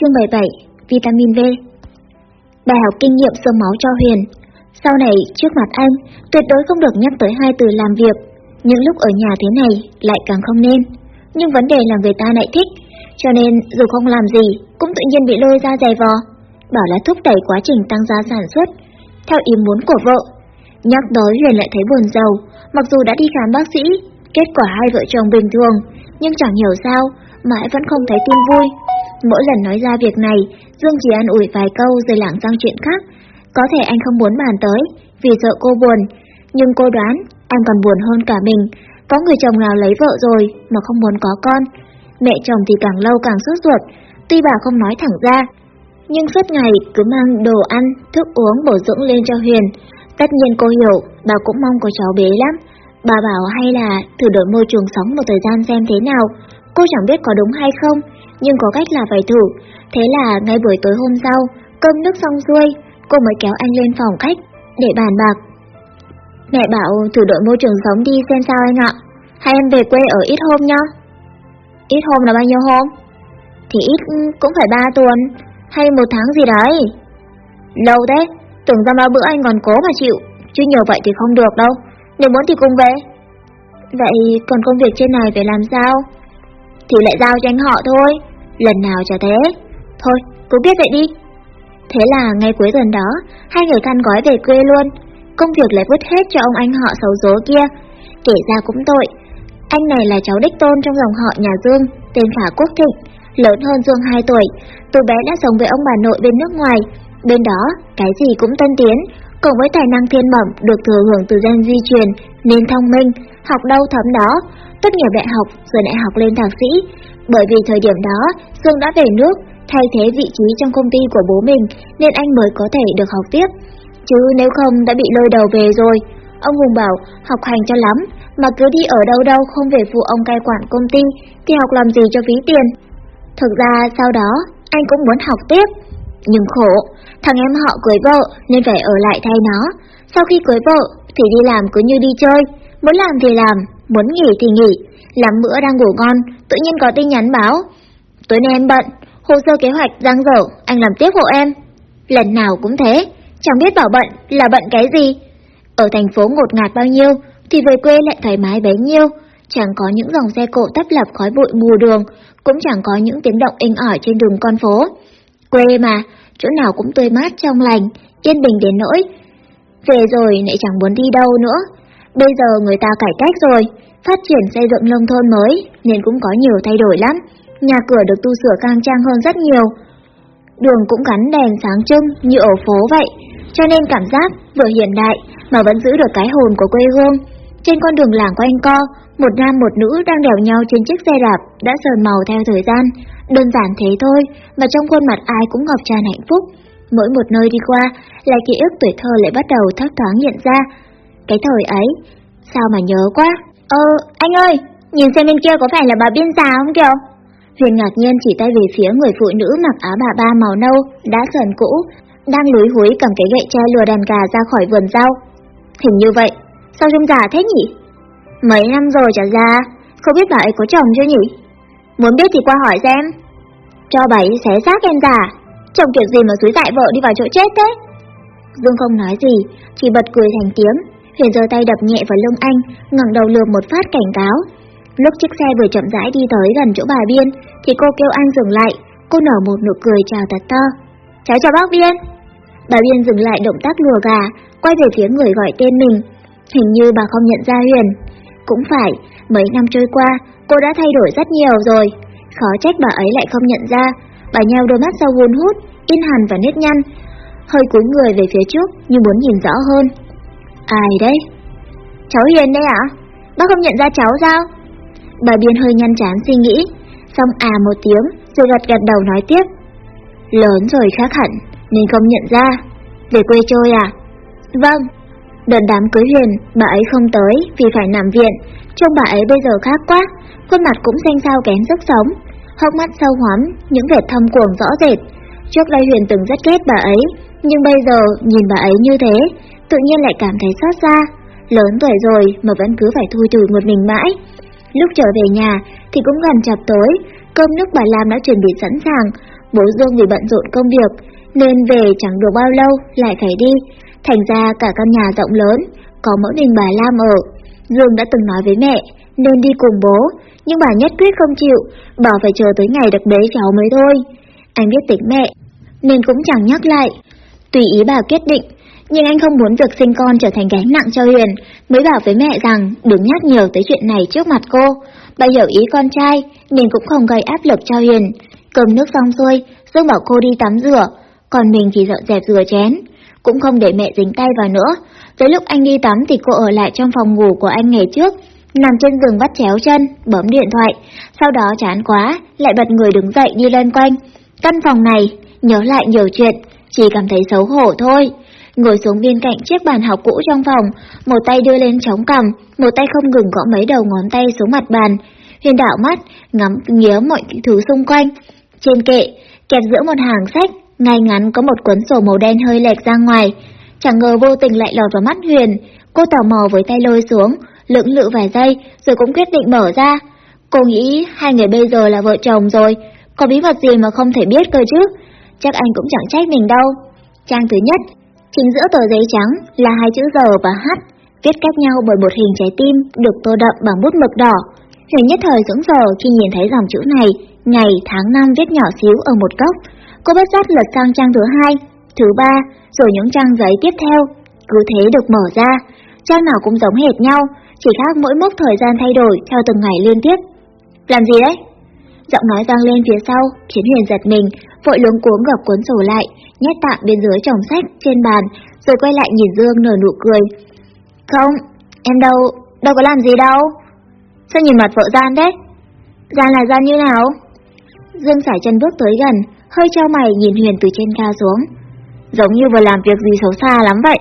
Chương 77 Vitamin V Bài học kinh nghiệm sơ máu cho Huyền. Sau này, trước mặt anh, tuyệt đối không được nhắc tới hai từ làm việc. Những lúc ở nhà thế này, lại càng không nên. Nhưng vấn đề là người ta lại thích. Cho nên, dù không làm gì, cũng tự nhiên bị lôi ra giày vò. Bảo là thúc đẩy quá trình tăng giá sản xuất. Theo ý muốn của vợ Nhắc tới Huyền lại thấy buồn giàu Mặc dù đã đi khám bác sĩ Kết quả hai vợ chồng bình thường Nhưng chẳng hiểu sao Mãi vẫn không thấy tin vui. Mỗi lần nói ra việc này, Dương chỉ an ủi vài câu rồi lảng sang chuyện khác. Có thể anh không muốn bàn tới, vì sợ cô buồn. Nhưng cô đoán, anh còn buồn hơn cả mình. Có người chồng nào lấy vợ rồi mà không muốn có con. Mẹ chồng thì càng lâu càng sốt ruột, tuy bà không nói thẳng ra. Nhưng suốt ngày cứ mang đồ ăn, thức uống bổ dưỡng lên cho Huyền. Tất nhiên cô hiểu, bà cũng mong có cháu bé lắm. Bà bảo hay là thử đổi môi trường sống một thời gian xem thế nào. Cô chẳng biết có đúng hay không, nhưng có cách là phải thử. Thế là ngay buổi tối hôm sau, cơm nước xong xuôi, cô mới kéo anh lên phòng khách để bàn bạc. Mẹ bảo thử đổi môi trường sống đi xem sao anh ạ. Hay em về quê ở ít hôm nhá. Ít hôm là bao nhiêu hôm? Thì ít cũng phải 3 tuần, hay một tháng gì đấy. Lâu thế, tưởng ra bao bữa anh còn cố mà chịu, chứ nhiều vậy thì không được đâu. Nếu muốn thì cùng về. Vậy còn công việc trên này phải làm sao? Thì lại giao cho anh họ thôi lần nào chả thế. Thôi, cứ biết vậy đi. Thế là ngay cuối tuần đó, hai người khăn gói về quê luôn. Công việc lại vứt hết cho ông anh họ xấu số kia. Kể ra cũng tội. Anh này là cháu đích tôn trong dòng họ nhà Dương, tên Khả Quốc Thịnh, lớn hơn Dương 2 tuổi. Từ bé đã sống với ông bà nội bên nước ngoài. Bên đó, cái gì cũng tân tiến, cùng với tài năng thiên bẩm được thừa hưởng từ gen di truyền, nên thông minh, học đâu thấm đó, tốt nghiệp đại học rồi lại học lên thạc sĩ, bởi vì thời điểm đó, Dương đã về nước, thay thế vị trí trong công ty của bố mình, nên anh mới có thể được học tiếp. Chứ nếu không đã bị lôi đầu về rồi. Ông Hùng bảo học hành cho lắm, mà cứ đi ở đâu đâu không về phụ ông cai quản công ty, thì học làm gì cho phí tiền. Thực ra sau đó, anh cũng muốn học tiếp. Nhưng khổ, thằng em họ cưới vợ nên phải ở lại thay nó. Sau khi cưới vợ thì đi làm cứ như đi chơi, muốn làm thì làm, muốn nghỉ thì nghỉ, làm bữa đang ngủ ngon, tự nhiên có tin nhắn báo. Tối nay em bận, hồ sơ kế hoạch giang dở, anh làm tiếp hộ em. Lần nào cũng thế, chẳng biết bảo bận là bận cái gì. Ở thành phố ngột ngạt bao nhiêu, thì về quê lại thoải mái bấy nhiêu. Chẳng có những dòng xe cộ tấp lập khói bụi mù đường, cũng chẳng có những tiếng động inh ỏi trên đường con phố. Quê mà, chỗ nào cũng tươi mát trong lành, yên bình đến nỗi. Về rồi lại chẳng muốn đi đâu nữa. Bây giờ người ta cải cách rồi, Phát triển xây dựng nông thôn mới nên cũng có nhiều thay đổi lắm, nhà cửa được tu sửa khang trang hơn rất nhiều. Đường cũng gắn đèn sáng trưng như ở phố vậy, cho nên cảm giác vừa hiện đại mà vẫn giữ được cái hồn của quê hương. Trên con đường làng quanh co, một nam một nữ đang đèo nhau trên chiếc xe đạp đã sờn màu theo thời gian. Đơn giản thế thôi, mà trong khuôn mặt ai cũng ngập tràn hạnh phúc. Mỗi một nơi đi qua, lại ký ức tuổi thơ lại bắt đầu thấp thoáng hiện ra. Cái thời ấy, sao mà nhớ quá. Ờ, anh ơi, nhìn xem bên kia có phải là bà biên già không kìa? Huyền ngạc nhiên chỉ tay về phía người phụ nữ mặc áo bà ba màu nâu, đã sờn cũ, đang lúi húi cầm cái gậy tre lùa đàn gà ra khỏi vườn rau. Hình như vậy, sao trông già thế nhỉ? Mấy năm rồi chả ra, không biết bà ấy có chồng chưa nhỉ? Muốn biết thì qua hỏi xem. Cho bà ấy xé xác em già, chồng kiểu gì mà suối dại vợ đi vào chỗ chết thế? Dương không nói gì, chỉ bật cười thành tiếng, Huyền giơ tay đập nhẹ vào lưng anh, ngẩng đầu lườm một phát cảnh cáo. Lúc chiếc xe vừa chậm rãi đi tới gần chỗ bà Biên, thì cô kêu anh dừng lại, cô nở một nụ cười chào thật to. Cháu chào bác Biên. Bà Biên dừng lại động tác lùa gà, quay về phía người gọi tên mình. Hình như bà không nhận ra Huyền. Cũng phải, mấy năm trôi qua, cô đã thay đổi rất nhiều rồi. Khó trách bà ấy lại không nhận ra. Bà nheo đôi mắt sâu hun hút, in hằn và nếp nhăn. Hơi cúi người về phía trước như muốn nhìn rõ hơn. Ai đấy? Cháu Hiền đấy ạ? Bác không nhận ra cháu sao? Bà Biên hơi nhăn chán suy nghĩ, xong à một tiếng rồi gật gật đầu nói tiếp. Lớn rồi khác hẳn, nên không nhận ra. Về quê chơi à? Vâng. Đợt đám cưới Huyền, bà ấy không tới vì phải nằm viện. Trông bà ấy bây giờ khác quá, khuôn mặt cũng xanh xao kém sức sống. Hốc mắt sâu hoắm, những vệt thâm cuồng rõ rệt. Trước đây Huyền từng rất ghét bà ấy, nhưng bây giờ nhìn bà ấy như thế, tự nhiên lại cảm thấy xót xa. Lớn tuổi rồi mà vẫn cứ phải thui thủi một mình mãi. Lúc trở về nhà thì cũng gần chập tối, cơm nước bà Lam đã chuẩn bị sẵn sàng, Bố Dương vì bận rộn công việc, nên về chẳng được bao lâu lại phải đi. Thành ra cả căn nhà rộng lớn, có mỗi mình bà Lam ở. Dương đã từng nói với mẹ, nên đi cùng bố, nhưng bà nhất quyết không chịu, bảo phải chờ tới ngày được bế cháu mới thôi. Anh biết tính mẹ, nên cũng chẳng nhắc lại. Tùy ý bà quyết định, nhưng anh không muốn việc sinh con trở thành gánh nặng cho Huyền, mới bảo với mẹ rằng đừng nhắc nhiều tới chuyện này trước mặt cô. Bà hiểu ý con trai, nên cũng không gây áp lực cho Huyền. Cơm nước xong xuôi, Dương bảo cô đi tắm rửa, còn mình thì dọn dẹp rửa chén. Cũng không để mẹ dính tay vào nữa. Tới lúc anh đi tắm thì cô ở lại trong phòng ngủ của anh ngày trước, nằm trên giường bắt chéo chân, bấm điện thoại. Sau đó chán quá, lại bật người đứng dậy đi lên quanh. Căn phòng này, nhớ lại nhiều chuyện, chỉ cảm thấy xấu hổ thôi. Ngồi xuống bên cạnh chiếc bàn học cũ trong phòng, một tay đưa lên chống cằm, một tay không ngừng gõ mấy đầu ngón tay xuống mặt bàn. Huyền đảo mắt, ngắm nghía mọi thứ xung quanh. Trên kệ, kẹp giữa một hàng sách, ngay ngắn có một cuốn sổ màu đen hơi lệch ra ngoài. Chẳng ngờ vô tình lại lọt vào mắt Huyền. Cô tò mò với tay lôi xuống, lưỡng lự vài giây, rồi cũng quyết định mở ra. Cô nghĩ hai người bây giờ là vợ chồng rồi, có bí mật gì mà không thể biết cơ chứ? Chắc anh cũng chẳng trách mình đâu. Trang thứ nhất, chính giữa tờ giấy trắng là hai chữ giờ và H, viết cách nhau bởi một hình trái tim được tô đậm bằng bút mực đỏ. Huyền nhất thời sững sờ khi nhìn thấy dòng chữ này, ngày, tháng năm viết nhỏ xíu ở một góc. Cô bất giác lật sang trang thứ hai, thứ ba, rồi những trang giấy tiếp theo. Cứ thế được mở ra, trang nào cũng giống hệt nhau, chỉ khác mỗi mốc thời gian thay đổi theo từng ngày liên tiếp. Làm gì đấy? Giọng nói vang lên phía sau, khiến Huyền giật mình, vội luống cuống gập cuốn sổ lại, nhét tạm bên dưới chồng sách trên bàn, rồi quay lại nhìn Dương nở nụ cười. Không, em đâu, đâu có làm gì đâu. Sao nhìn mặt vợ gian đấy? Gian là gian như nào? Dương sải chân bước tới gần, hơi trao mày nhìn Huyền từ trên cao xuống. Giống như vừa làm việc gì xấu xa lắm vậy.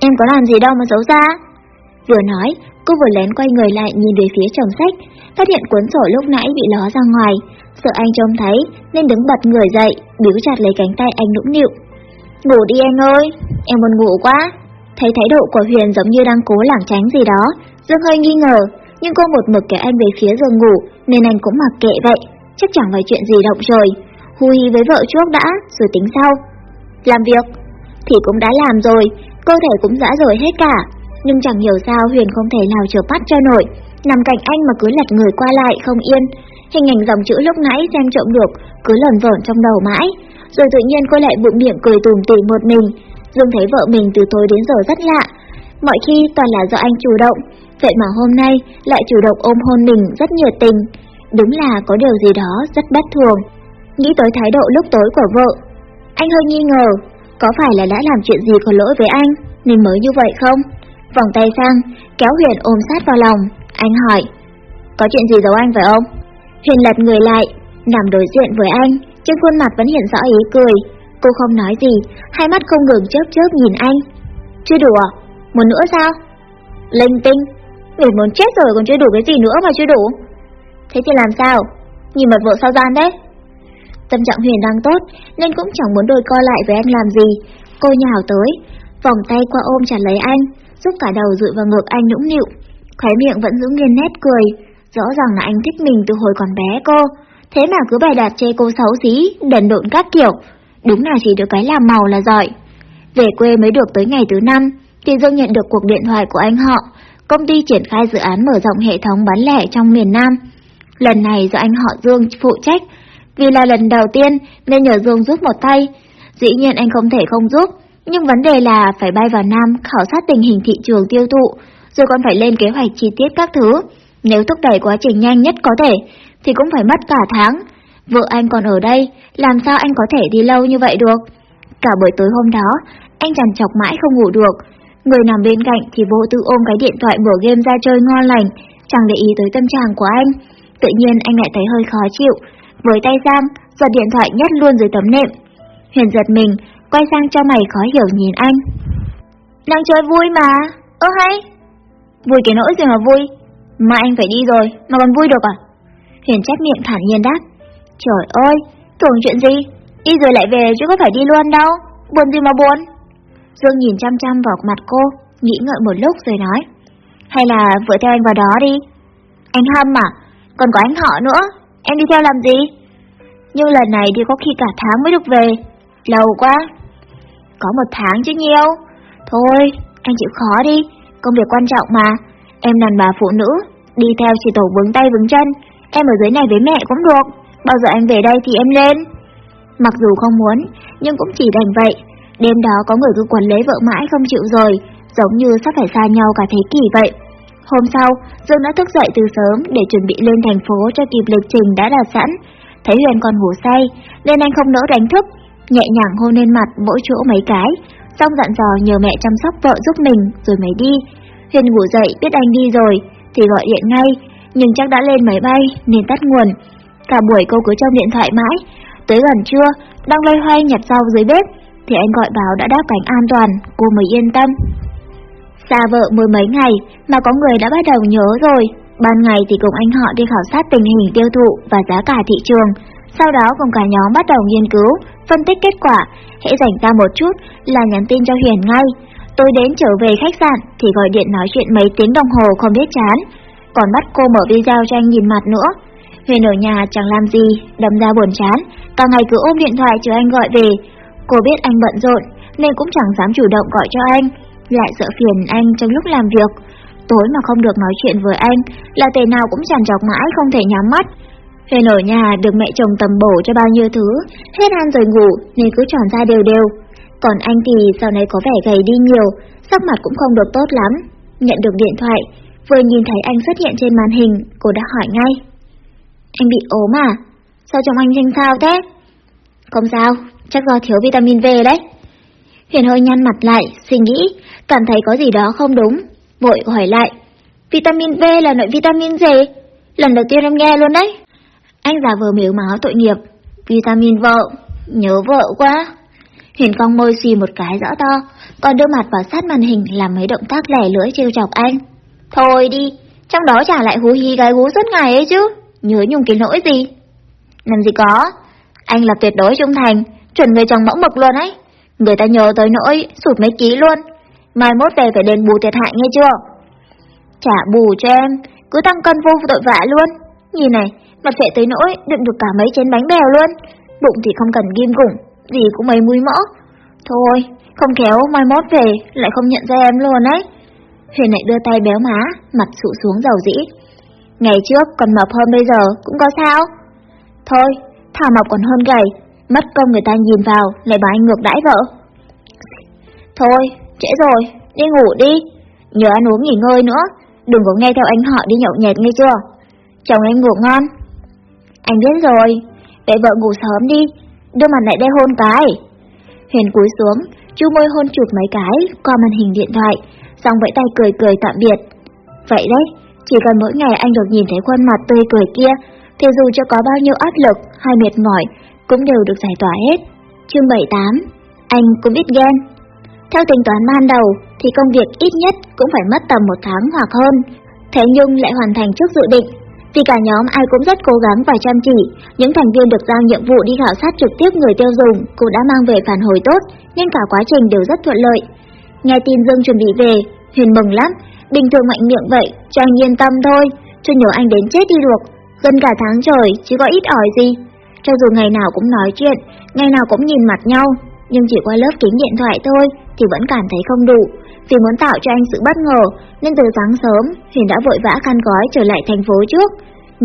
Em có làm gì đâu mà xấu xa. Vừa nói, cô vừa lén quay người lại nhìn về phía chồng sách, phát hiện cuốn sổ lúc nãy bị ló ra ngoài, sợ anh trông thấy nên đứng bật người dậy, biếu chặt lấy cánh tay anh nũng nịu. Ngủ đi em ơi, em buồn ngủ quá. Thấy thái độ của Huyền giống như đang cố lảng tránh gì đó, Dương hơi nghi ngờ, nhưng cô một mực kéo anh về phía giường ngủ nên anh cũng mặc kệ vậy, chắc chẳng phải chuyện gì động rồi. Hu hi với vợ trước đã, rồi tính sau. Làm việc thì cũng đã làm rồi, cơ thể cũng dã rồi hết cả, nhưng chẳng hiểu sao Huyền không thể nào chợp mắt cho nổi, nằm cạnh anh mà cứ lật người qua lại không yên. Hình ảnh dòng chữ lúc nãy xem trộm được cứ lẩn vẩn trong đầu mãi, rồi tự nhiên cô lại bụng miệng cười tùm tỉm một mình. Dương thấy vợ mình từ tối đến giờ rất lạ, mọi khi toàn là do anh chủ động, vậy mà hôm nay lại chủ động ôm hôn mình rất nhiệt tình. Đúng là có điều gì đó rất bất thường. Nghĩ tới thái độ lúc tối của vợ, anh hơi nghi ngờ, có phải là đã làm chuyện gì có lỗi với anh, nên mới như vậy không? Vòng tay sang, kéo Huyền ôm sát vào lòng, anh hỏi, có chuyện gì giấu anh phải không? Huyền lật người lại, nằm đối diện với anh, trên khuôn mặt vẫn hiện rõ ý cười. Cô không nói gì, hai mắt không ngừng chớp chớp nhìn anh. Chưa đủ à? Một nữa sao? Linh tinh, người muốn chết rồi còn chưa đủ cái gì nữa mà chưa đủ. Thế thì làm sao? Nhìn mặt vợ sao gian đấy? Tâm trạng Huyền đang tốt, nên cũng chẳng muốn đôi co lại với anh làm gì. Cô nhào tới, vòng tay qua ôm chặt lấy anh, giúp cả đầu dựa vào ngực anh nũng nịu. Khóe miệng vẫn giữ nguyên nét cười, rõ ràng là anh thích mình từ hồi còn bé cô. Thế mà cứ bày đặt chê cô xấu xí, đần độn các kiểu. Đúng là chỉ được cái làm màu là giỏi. Về quê mới được tới ngày thứ năm, thì Dương nhận được cuộc điện thoại của anh họ. Công ty triển khai dự án mở rộng hệ thống bán lẻ trong miền Nam. Lần này do anh họ Dương phụ trách, vì là lần đầu tiên nên nhờ Dương giúp một tay. Dĩ nhiên anh không thể không giúp, nhưng vấn đề là phải bay vào Nam khảo sát tình hình thị trường tiêu thụ, rồi còn phải lên kế hoạch chi tiết các thứ. Nếu thúc đẩy quá trình nhanh nhất có thể, thì cũng phải mất cả tháng. Vợ anh còn ở đây, làm sao anh có thể đi lâu như vậy được? Cả buổi tối hôm đó, anh chằn chọc mãi không ngủ được. Người nằm bên cạnh thì vô tư ôm cái điện thoại mở game ra chơi ngon lành, chẳng để ý tới tâm trạng của anh. Tự nhiên anh lại thấy hơi khó chịu, với tay giang giật điện thoại nhét luôn dưới tấm nệm. Huyền giật mình, quay sang cho mày khó hiểu nhìn anh. Đang chơi vui mà, ơ hay. Vui cái nỗi gì mà vui, mà anh phải đi rồi, mà còn vui được à? Huyền chép miệng thản nhiên đáp. Trời ơi, tưởng chuyện gì? Đi rồi lại về chứ có phải đi luôn đâu, buồn gì mà buồn. Dương nhìn chăm chăm vào mặt cô, nghĩ ngợi một lúc rồi nói. Hay là vợ theo anh vào đó đi. Anh hâm à, còn có anh họ nữa, em đi theo làm gì? nhưng lần này thì có khi cả tháng mới được về. Lâu quá. Có một tháng chứ nhiều. Thôi, anh chịu khó đi, công việc quan trọng mà. Em đàn bà phụ nữ, đi theo chỉ tổ vướng tay vướng chân. Em ở dưới này với mẹ cũng được, bao giờ anh về đây thì em lên. Mặc dù không muốn, nhưng cũng chỉ đành vậy. Đêm đó có người cứ quấn lấy vợ mãi không chịu rồi, giống như sắp phải xa nhau cả thế kỷ vậy. Hôm sau, Dương đã thức dậy từ sớm để chuẩn bị lên thành phố cho kịp lịch trình đã đặt sẵn. Thấy Huyền còn ngủ say, nên anh không nỡ đánh thức, nhẹ nhàng hôn lên mặt mỗi chỗ mấy cái, xong dặn dò nhờ mẹ chăm sóc vợ giúp mình rồi mới đi. Huyền ngủ dậy biết anh đi rồi, thì gọi điện ngay, nhưng chắc đã lên máy bay nên tắt nguồn. Cả buổi cô cứ trong điện thoại mãi, tới gần trưa, đang loay hoay nhặt rau dưới bếp, thì anh gọi báo đã đáp cánh an toàn, cô mới yên tâm. Xa vợ mười mấy ngày mà có người đã bắt đầu nhớ rồi. Ban ngày thì cùng anh họ đi khảo sát tình hình tiêu thụ và giá cả thị trường. Sau đó cùng cả nhóm bắt đầu nghiên cứu, phân tích kết quả. Hãy dành ra một chút là nhắn tin cho Huyền ngay. Tôi đến trở về khách sạn thì gọi điện nói chuyện mấy tiếng đồng hồ không biết chán. Còn bắt cô mở video cho anh nhìn mặt nữa. Huyền ở nhà chẳng làm gì, đâm ra buồn chán. Cả ngày cứ ôm điện thoại chờ anh gọi về. Cô biết anh bận rộn nên cũng chẳng dám chủ động gọi cho anh lại sợ phiền anh trong lúc làm việc. Tối mà không được nói chuyện với anh là thể nào cũng tràn trọc mãi không thể nhắm mắt. Huyền ở nhà được mẹ chồng tầm bổ cho bao nhiêu thứ, hết ăn rồi ngủ nên cứ tròn ra đều đều. Còn anh thì sau này có vẻ gầy đi nhiều, sắc mặt cũng không được tốt lắm. Nhận được điện thoại, vừa nhìn thấy anh xuất hiện trên màn hình, cô đã hỏi ngay. Anh bị ốm à? Sao trông anh nhanh sao thế? Không sao, chắc do thiếu vitamin V đấy. Huyền hơi nhăn mặt lại, suy nghĩ, cảm thấy có gì đó không đúng, vội hỏi lại. Vitamin V là loại vitamin gì? Lần đầu tiên em nghe luôn đấy. Anh già vừa miếu máu tội nghiệp. Vitamin vợ, nhớ vợ quá. Huyền cong môi xì một cái rõ to, còn đưa mặt vào sát màn hình làm mấy động tác lẻ lưỡi trêu chọc anh. Thôi đi, trong đó trả lại hú hí gái gú suốt ngày ấy chứ, nhớ nhung cái lỗi gì. Làm gì có, anh là tuyệt đối trung thành, chuẩn người chồng mẫu mực luôn ấy. Người ta nhớ tới nỗi sụt mấy ký luôn. Mai mốt về phải đền bù thiệt hại nghe chưa? Trả bù cho em, cứ tăng cân vô tội vạ luôn. Nhìn này, mặt sẽ tới nỗi đựng được cả mấy chén bánh bèo luôn. Bụng thì không cần ghim gủng, gì cũng mấy mũi mỡ. Thôi, không khéo mai mốt về lại không nhận ra em luôn ấy. Huyền lại đưa tay béo má, mặt sụ xuống dầu dĩ. Ngày trước còn mập hơn bây giờ cũng có sao? Thôi, thả mập còn hơn gầy, mất công người ta nhìn vào lại bảo anh ngược đãi vợ. Thôi, trễ rồi, đi ngủ đi, nhớ ăn uống nghỉ ngơi nữa, đừng có nghe theo anh họ đi nhậu nhẹt nghe chưa? Chồng em ngủ ngon. Anh biết rồi, để vợ ngủ sớm đi, đưa mặt lại đây hôn cái. Huyền cúi xuống, chú môi hôn chụp mấy cái qua màn hình điện thoại, xong vẫy tay cười cười tạm biệt. Vậy đấy, chỉ cần mỗi ngày anh được nhìn thấy khuôn mặt tươi cười kia, thì dù cho có bao nhiêu áp lực hay mệt mỏi, cũng đều được giải tỏa hết. Chương 78 Anh cũng biết ghen Theo tính toán ban đầu thì công việc ít nhất cũng phải mất tầm một tháng hoặc hơn. Thế nhưng lại hoàn thành trước dự định. Vì cả nhóm ai cũng rất cố gắng và chăm chỉ, những thành viên được giao nhiệm vụ đi khảo sát trực tiếp người tiêu dùng cũng đã mang về phản hồi tốt, nên cả quá trình đều rất thuận lợi. Nghe tin Dương chuẩn bị về, Huyền mừng lắm, bình thường mạnh miệng vậy, cho anh yên tâm thôi, cho nhớ anh đến chết đi được. Gần cả tháng trời, chứ có ít ỏi gì. Cho dù ngày nào cũng nói chuyện, ngày nào cũng nhìn mặt nhau, nhưng chỉ qua lớp kính điện thoại thôi thì vẫn cảm thấy không đủ. Vì muốn tạo cho anh sự bất ngờ, nên từ sáng sớm, Huyền đã vội vã khăn gói trở lại thành phố trước.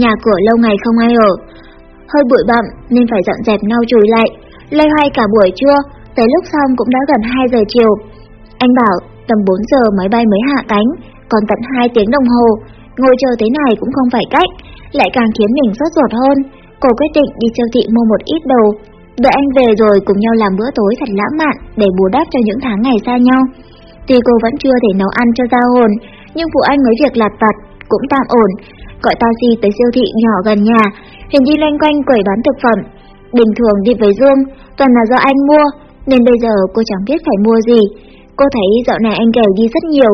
Nhà cửa lâu ngày không ai ở, hơi bụi bặm nên phải dọn dẹp lau chùi lại. Lây hoay cả buổi trưa, tới lúc xong cũng đã gần 2 giờ chiều. Anh bảo tầm 4 giờ máy bay mới hạ cánh, còn tận 2 tiếng đồng hồ, ngồi chờ thế này cũng không phải cách, lại càng khiến mình sốt ruột hơn. Cô quyết định đi siêu thị mua một ít đồ, đợi anh về rồi cùng nhau làm bữa tối thật lãng mạn để bù đắp cho những tháng ngày xa nhau. Tuy cô vẫn chưa thể nấu ăn cho giao hồn, nhưng phụ anh mấy việc lặt vặt cũng tạm ổn. Gọi taxi tới siêu thị nhỏ gần nhà, Huyền đi loanh quanh quẩy bán thực phẩm. Bình thường đi với Dương, toàn là do anh mua, nên bây giờ cô chẳng biết phải mua gì. Cô thấy dạo này anh gầy đi rất nhiều,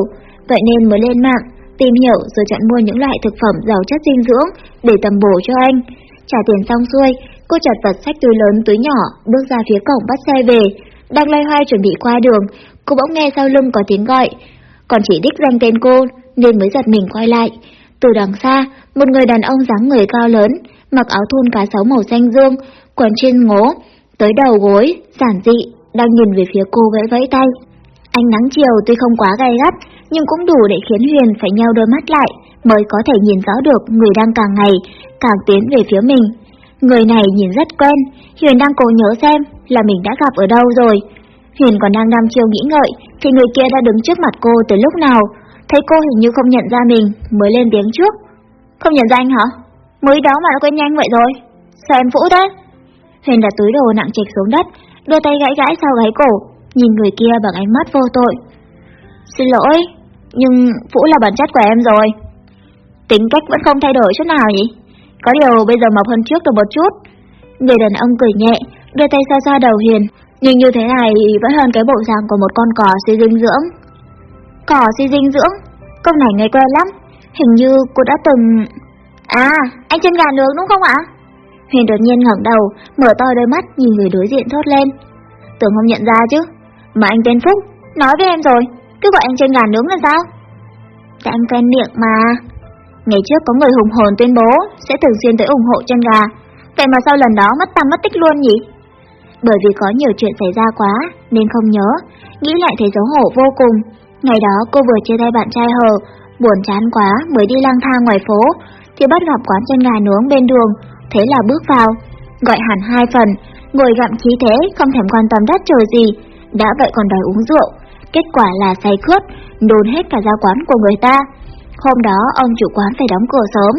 vậy nên mới lên mạng, tìm hiểu rồi chọn mua những loại thực phẩm giàu chất dinh dưỡng để tầm bổ cho anh. Trả tiền xong xuôi, cô chặt vật sách túi lớn túi nhỏ, bước ra phía cổng bắt xe về. Đang loay hoay chuẩn bị qua đường, cô bỗng nghe sau lưng có tiếng gọi. Còn chỉ đích danh tên cô, nên mới giật mình quay lại. Từ đằng xa, một người đàn ông dáng người cao lớn, mặc áo thun cá sấu màu xanh dương, quần trên ngố, tới đầu gối, giản dị, đang nhìn về phía cô vẫy vẫy tay. Ánh nắng chiều tuy không quá gay gắt, nhưng cũng đủ để khiến Huyền phải nheo đôi mắt lại, mới có thể nhìn rõ được người đang càng ngày, càng tiến về phía mình. Người này nhìn rất quen, Huyền đang cố nhớ xem là mình đã gặp ở đâu rồi. Huyền còn đang đăm chiêu nghĩ ngợi, thì người kia đã đứng trước mặt cô từ lúc nào. Thấy cô hình như không nhận ra mình, mới lên tiếng trước. Không nhận ra anh hả? Mới đó mà đã quên nhanh vậy rồi. Sao em vũ thế? Huyền đặt túi đồ nặng trịch xuống đất, đưa tay gãi gãi sau gáy cổ, nhìn người kia bằng ánh mắt vô tội. Xin lỗi, nhưng vũ là bản chất của em rồi. Tính cách vẫn không thay đổi chút nào nhỉ? Có điều bây giờ mập hơn trước được một chút. Người đàn ông cười nhẹ, đưa tay xa xa đầu Hiền, nhưng như thế này vẫn hơn cái bộ dạng của một con cỏ suy dinh dưỡng. Cỏ suy dinh dưỡng? Câu này nghe quen lắm, hình như cô đã từng... À, anh chân gà nướng đúng không ạ? Huyền đột nhiên ngẩng đầu, mở to đôi mắt nhìn người đối diện thốt lên. Tưởng không nhận ra chứ, mà anh tên Phúc, nói với em rồi, cứ gọi anh chân gà nướng là sao? Tại anh quen miệng mà. Ngày trước có người hùng hồn tuyên bố sẽ thường xuyên tới ủng hộ chân gà, vậy mà sau lần đó mất tâm mất tích luôn nhỉ? Bởi vì có nhiều chuyện xảy ra quá nên không nhớ, nghĩ lại thấy xấu hổ vô cùng. Ngày đó cô vừa chia tay bạn trai hờ, buồn chán quá mới đi lang thang ngoài phố, thì bắt gặp quán chân gà nướng bên đường, thế là bước vào, gọi hẳn hai phần, ngồi gặm khí thế không thèm quan tâm đất trời gì, đã vậy còn đòi uống rượu, kết quả là say khướt, đồn hết cả ra quán của người ta. Hôm đó ông chủ quán phải đóng cửa sớm,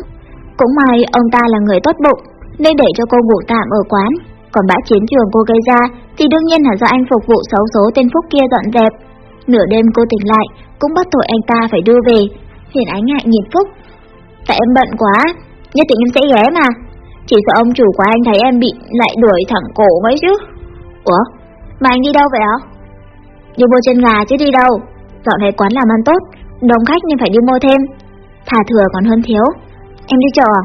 cũng may ông ta là người tốt bụng, nên để cho cô ngủ tạm ở quán, còn bãi chiến trường cô gây ra thì đương nhiên là do anh phục vụ xấu số tên Phúc kia dọn dẹp. Nửa đêm cô tỉnh lại, cũng bắt tội anh ta phải đưa về. Hiền ánh ngại nhìn Phúc. Tại em bận quá, nhất định em sẽ ghé mà. Chỉ sợ ông chủ của anh thấy em bị lại đuổi thẳng cổ mấy chứ. Ủa, mà anh đi đâu vậy hả? Đi mua chân gà chứ đi đâu. dọn này quán làm ăn tốt, đông khách nên phải đi mua thêm. Thà thừa còn hơn thiếu. Em đi chợ à?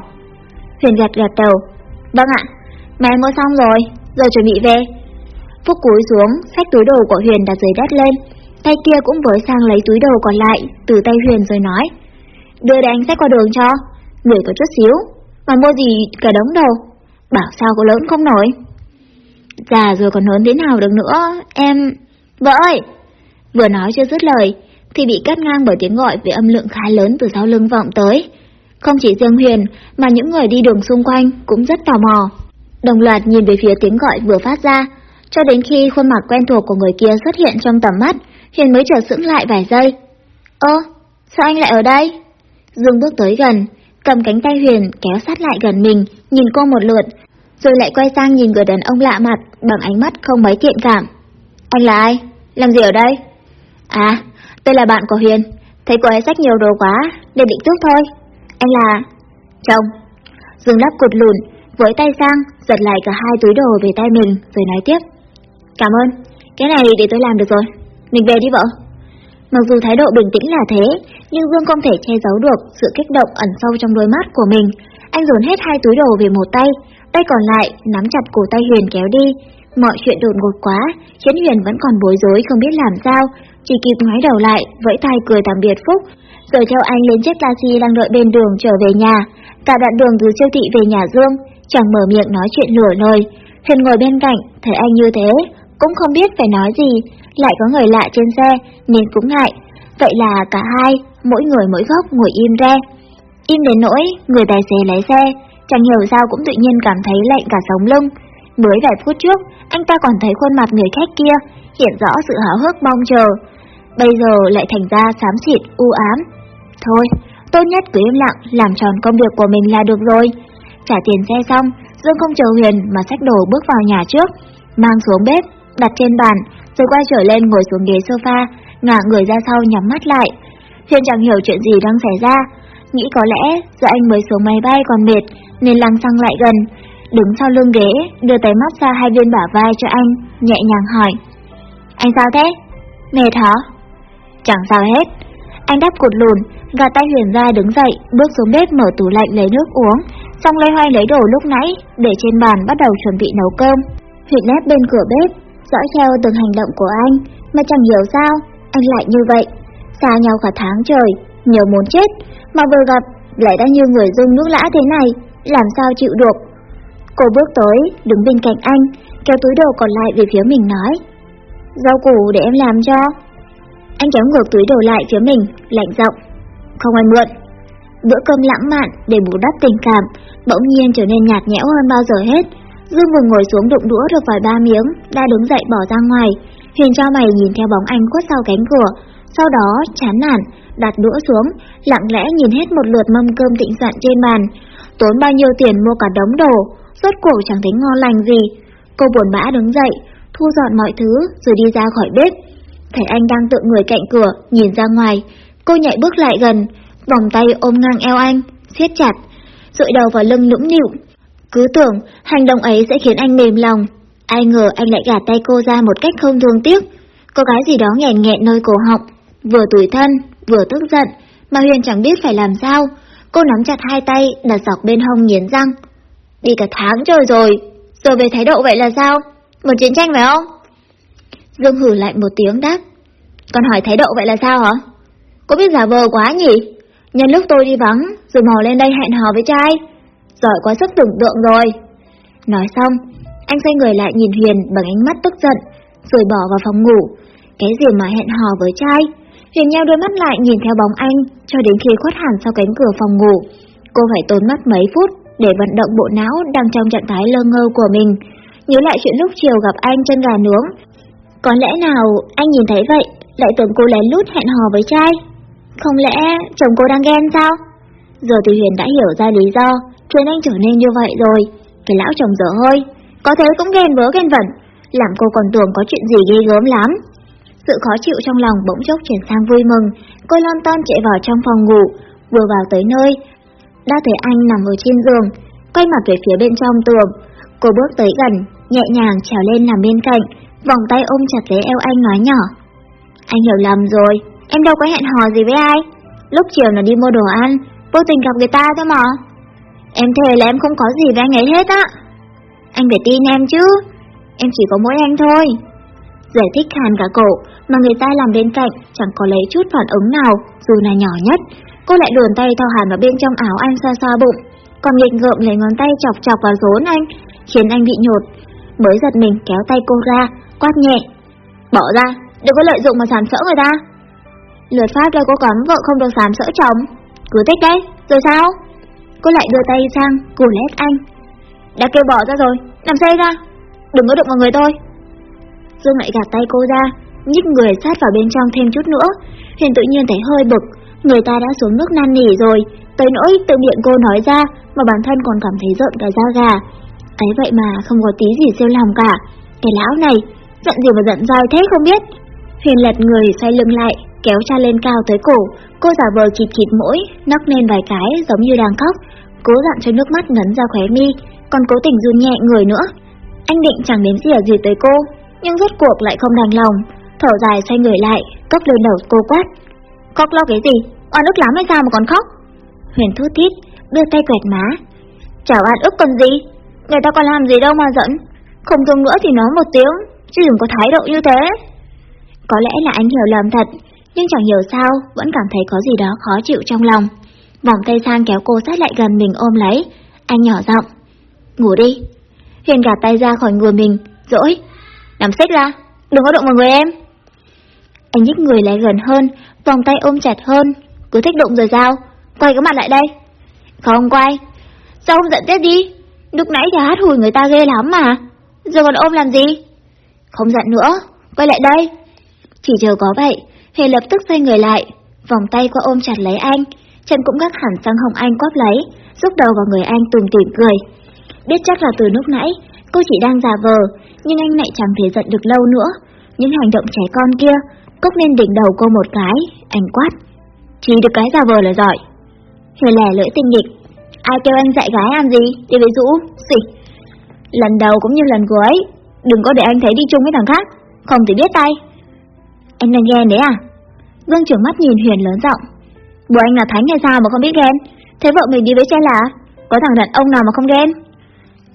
Huyền gật gật đầu. Vâng ạ, mẹ mua xong rồi, giờ chuẩn bị về. Phúc cúi xuống, xách túi đồ của Huyền đặt dưới đất lên. Tay kia cũng với sang lấy túi đồ còn lại từ tay Huyền rồi nói. Đưa để anh xách qua đường cho, người có chút xíu, mà mua gì cả đống đồ. Bảo sao có lớn không nổi. Già rồi còn lớn thế nào được nữa, em... Vợ ơi! Vừa nói chưa dứt lời, thì bị cắt ngang bởi tiếng gọi với âm lượng khá lớn từ sau lưng vọng tới. Không chỉ riêng Huyền, mà những người đi đường xung quanh cũng rất tò mò. Đồng loạt nhìn về phía tiếng gọi vừa phát ra, cho đến khi khuôn mặt quen thuộc của người kia xuất hiện trong tầm mắt, Huyền mới trở sững lại vài giây. Ơ, sao anh lại ở đây? Dương bước tới gần, cầm cánh tay Huyền kéo sát lại gần mình, nhìn cô một lượt, rồi lại quay sang nhìn người đàn ông lạ mặt bằng ánh mắt không mấy thiện cảm. Anh là ai? Làm gì ở đây? À, tôi là bạn của Huyền, thấy cô ấy xách nhiều đồ quá, nên định giúp thôi. Anh là... Chồng. Dương lắp cụt lùn, với tay sang, giật lại cả hai túi đồ về tay mình, rồi nói tiếp. Cảm ơn, cái này để tôi làm được rồi. Mình về đi vợ. Mặc dù thái độ bình tĩnh là thế, nhưng Dương không thể che giấu được sự kích động ẩn sâu trong đôi mắt của mình. Anh dồn hết hai túi đồ về một tay, tay còn lại nắm chặt cổ tay Huyền kéo đi. Mọi chuyện đột ngột quá, khiến Huyền vẫn còn bối rối không biết làm sao, chỉ kịp ngoái đầu lại, vẫy tay cười tạm biệt Phúc, rồi theo anh lên chiếc taxi đang đợi bên đường trở về nhà. Cả đoạn đường từ siêu thị về nhà Dương, chẳng mở miệng nói chuyện lửa lời. Huyền ngồi bên cạnh, thấy anh như thế, cũng không biết phải nói gì, lại có người lạ trên xe, nên cũng ngại. Vậy là cả hai, mỗi người mỗi góc ngồi im re. Im đến nỗi, người tài xế lái xe, chẳng hiểu sao cũng tự nhiên cảm thấy lạnh cả sống lưng. Mới vài phút trước, anh ta còn thấy khuôn mặt người khách kia, hiện rõ sự háo hức mong chờ. Bây giờ lại thành ra xám xịt, u ám. Thôi, tốt nhất cứ im lặng, làm tròn công việc của mình là được rồi. Trả tiền xe xong, Dương không chờ Huyền mà xách đồ bước vào nhà trước, mang xuống bếp, đặt trên bàn, rồi quay trở lên ngồi xuống ghế sofa, ngả người ra sau nhắm mắt lại. Huyền chẳng hiểu chuyện gì đang xảy ra, nghĩ có lẽ do anh mới xuống máy bay còn mệt nên lăng xăng lại gần, đứng sau lưng ghế, đưa tay móc ra hai viên bả vai cho anh, nhẹ nhàng hỏi. Anh sao thế? Mệt hả? Chẳng sao hết. Anh đáp cụt lùn, gạt tay Huyền ra đứng dậy, bước xuống bếp mở tủ lạnh lấy nước uống, xong Lê hoay lấy đồ lúc nãy, để trên bàn bắt đầu chuẩn bị nấu cơm. Huyện nét bên cửa bếp, dõi theo từng hành động của anh, mà chẳng hiểu sao, anh lại như vậy. Xa nhau cả tháng trời, nhiều muốn chết, mà vừa gặp lại đã như người dung nước lã thế này, làm sao chịu được. Cô bước tới, đứng bên cạnh anh, kéo túi đồ còn lại về phía mình nói. Rau củ để em làm cho. Anh kéo ngược túi đồ lại phía mình, lạnh giọng. Không ai mượn. Bữa cơm lãng mạn để bù đắp tình cảm, bỗng nhiên trở nên nhạt nhẽo hơn bao giờ hết. Dương vừa ngồi xuống đụng đũa được vài ba miếng, đã đứng dậy bỏ ra ngoài. Huyền cho mày nhìn theo bóng anh khuất sau cánh cửa, sau đó chán nản, đặt đũa xuống, lặng lẽ nhìn hết một lượt mâm cơm tịnh soạn trên bàn. Tốn bao nhiêu tiền mua cả đống đồ, rốt cuộc chẳng thấy ngon lành gì. Cô buồn bã đứng dậy, thu dọn mọi thứ rồi đi ra khỏi bếp. Thấy anh đang tự người cạnh cửa, nhìn ra ngoài. Cô nhảy bước lại gần, vòng tay ôm ngang eo anh, siết chặt, dội đầu vào lưng nũng nịu. Cứ tưởng hành động ấy sẽ khiến anh mềm lòng. Ai ngờ anh lại gạt tay cô ra một cách không thương tiếc. Có cái gì đó nghẹn nghẹn nơi cổ họng, vừa tủi thân, vừa tức giận, mà Huyền chẳng biết phải làm sao. Cô nắm chặt hai tay, đặt dọc bên hông nghiến răng. Đi cả tháng trời rồi, giờ về thái độ vậy là sao? Một chiến tranh phải không? Dương hử lại một tiếng đáp. Còn hỏi thái độ vậy là sao hả? Cô biết giả vờ quá nhỉ? Nhân lúc tôi đi vắng, rồi mò lên đây hẹn hò với trai. Giỏi quá sức tưởng tượng rồi. Nói xong, anh xoay người lại nhìn Huyền bằng ánh mắt tức giận, rồi bỏ vào phòng ngủ. Cái gì mà hẹn hò với trai? Huyền nheo đôi mắt lại nhìn theo bóng anh, cho đến khi khuất hẳn sau cánh cửa phòng ngủ. Cô phải tốn mất mấy phút để vận động bộ não đang trong trạng thái lơ ngơ của mình. Nhớ lại chuyện lúc chiều gặp anh chân gà nướng. Có lẽ nào anh nhìn thấy vậy, lại tưởng cô lén lút hẹn hò với trai? Không lẽ chồng cô đang ghen sao? Giờ thì Huyền đã hiểu ra lý do, khiến anh trở nên như vậy rồi. Cái lão chồng dở hơi, có thế cũng ghen vớ ghen vẩn, làm cô còn tưởng có chuyện gì ghê gớm lắm. Sự khó chịu trong lòng bỗng chốc chuyển sang vui mừng, cô lon ton chạy vào trong phòng ngủ, vừa vào tới nơi. Đã thấy anh nằm ở trên giường, quay mặt về phía bên trong tường. Cô bước tới gần, nhẹ nhàng trèo lên nằm bên cạnh, vòng tay ôm chặt lấy eo anh nói nhỏ. Anh hiểu lầm rồi, em đâu có hẹn hò gì với ai. Lúc chiều là đi mua đồ ăn, vô tình gặp người ta thôi mà. Em thề là em không có gì với anh ấy hết á. Anh phải tin em chứ, em chỉ có mỗi anh thôi. Giải thích hàn cả cổ, mà người ta làm bên cạnh chẳng có lấy chút phản ứng nào, dù là nhỏ nhất. Cô lại luồn tay thao hàn vào bên trong áo anh xoa xoa bụng, còn nghịch ngợm lấy ngón tay chọc chọc vào rốn anh, khiến anh bị nhột. Mới giật mình kéo tay cô ra, quát nhẹ. Bỏ ra, đừng có lợi dụng mà sàm sỡ người ta. Luật pháp đâu có cấm vợ không được sàm sỡ chồng. Cứ thích đấy, rồi sao? Cô lại đưa tay sang, cù lét anh. Đã kêu bỏ ra rồi, nằm xây ra. Đừng có đụng vào người tôi. Dương lại gạt tay cô ra, nhích người sát vào bên trong thêm chút nữa. Huyền tự nhiên thấy hơi bực, người ta đã xuống nước năn nỉ rồi, tới nỗi tự miệng cô nói ra mà bản thân còn cảm thấy rợn cả da gà. Ấy vậy mà không có tí gì siêu lòng cả. Cái lão này, giận gì mà giận dai thế không biết. Huyền lật người xoay lưng lại, kéo cha lên cao tới cổ, cô giả vờ chịt chịt mũi, nấc lên vài cái giống như đang khóc, cố dặn cho nước mắt ngấn ra khóe mi, còn cố tình run nhẹ người nữa. Anh định chẳng đến gì gì tới cô, nhưng rốt cuộc lại không đành lòng, thở dài xoay người lại, cốc lên đầu cô quát. Khóc lo cái gì? Oan ức lắm hay sao mà còn khóc? Huyền thút thít, đưa tay quẹt má. Chào oan ức còn gì? Người ta còn làm gì đâu mà giận. Không thương nữa thì nói một tiếng, chứ đừng có thái độ như thế. Có lẽ là anh hiểu lầm thật, nhưng chẳng hiểu sao vẫn cảm thấy có gì đó khó chịu trong lòng. Vòng tay sang kéo cô sát lại gần mình ôm lấy, anh nhỏ giọng. Ngủ đi. Huyền gạt tay ra khỏi người mình, dỗi. Nằm xích ra, đừng có động vào người em. Anh nhích người lại gần hơn, vòng tay ôm chặt hơn. Cứ thích động rồi sao? Quay cái mặt lại đây. Không quay. Sao không giận tiếp đi? Lúc nãy thì hát hùi người ta ghê lắm mà. Giờ còn ôm làm gì? Không giận nữa, quay lại đây. Chỉ chờ có vậy, Hề lập tức xoay người lại, vòng tay qua ôm chặt lấy anh, chân cũng gác hẳn sang hồng anh quắp lấy, giúp đầu vào người anh tùm tỉm cười. Biết chắc là từ lúc nãy, cô chỉ đang giả vờ, nhưng anh lại chẳng thể giận được lâu nữa. Những hành động trẻ con kia, cốc lên đỉnh đầu cô một cái, anh quát. Chỉ được cái giả vờ là giỏi. Hề lẻ lưỡi tinh nghịch, ai kêu anh dạy gái làm gì, đi với rũ, xỉ. Lần đầu cũng như lần cuối, đừng có để anh thấy đi chung với thằng khác, không thì biết tay. Anh đang ghen đấy à? Dương trưởng mắt nhìn Huyền lớn giọng. Bố anh là thánh hay sao mà không biết ghen? Thế vợ mình đi với trai là? Có thằng đàn ông nào mà không ghen?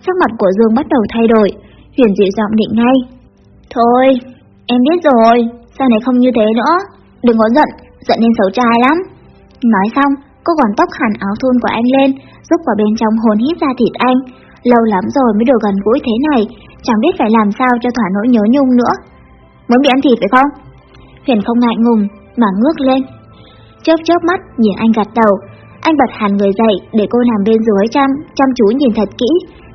Sắc mặt của Dương bắt đầu thay đổi, Huyền dịu giọng định ngay. Thôi, em biết rồi, sau này không như thế nữa. Đừng có giận, giận nên xấu trai lắm. Nói xong, cô còn tóc hẳn áo thun của anh lên, rút vào bên trong hồn hít ra thịt anh. Lâu lắm rồi mới được gần gũi thế này, chẳng biết phải làm sao cho thỏa nỗi nhớ nhung nữa. Muốn bị ăn thịt phải không? Huyền không ngại ngùng, mà ngước lên. Chớp chớp mắt nhìn anh gật đầu, anh bật hẳn người dậy để cô nằm bên dưới chăm, chăm chú nhìn thật kỹ.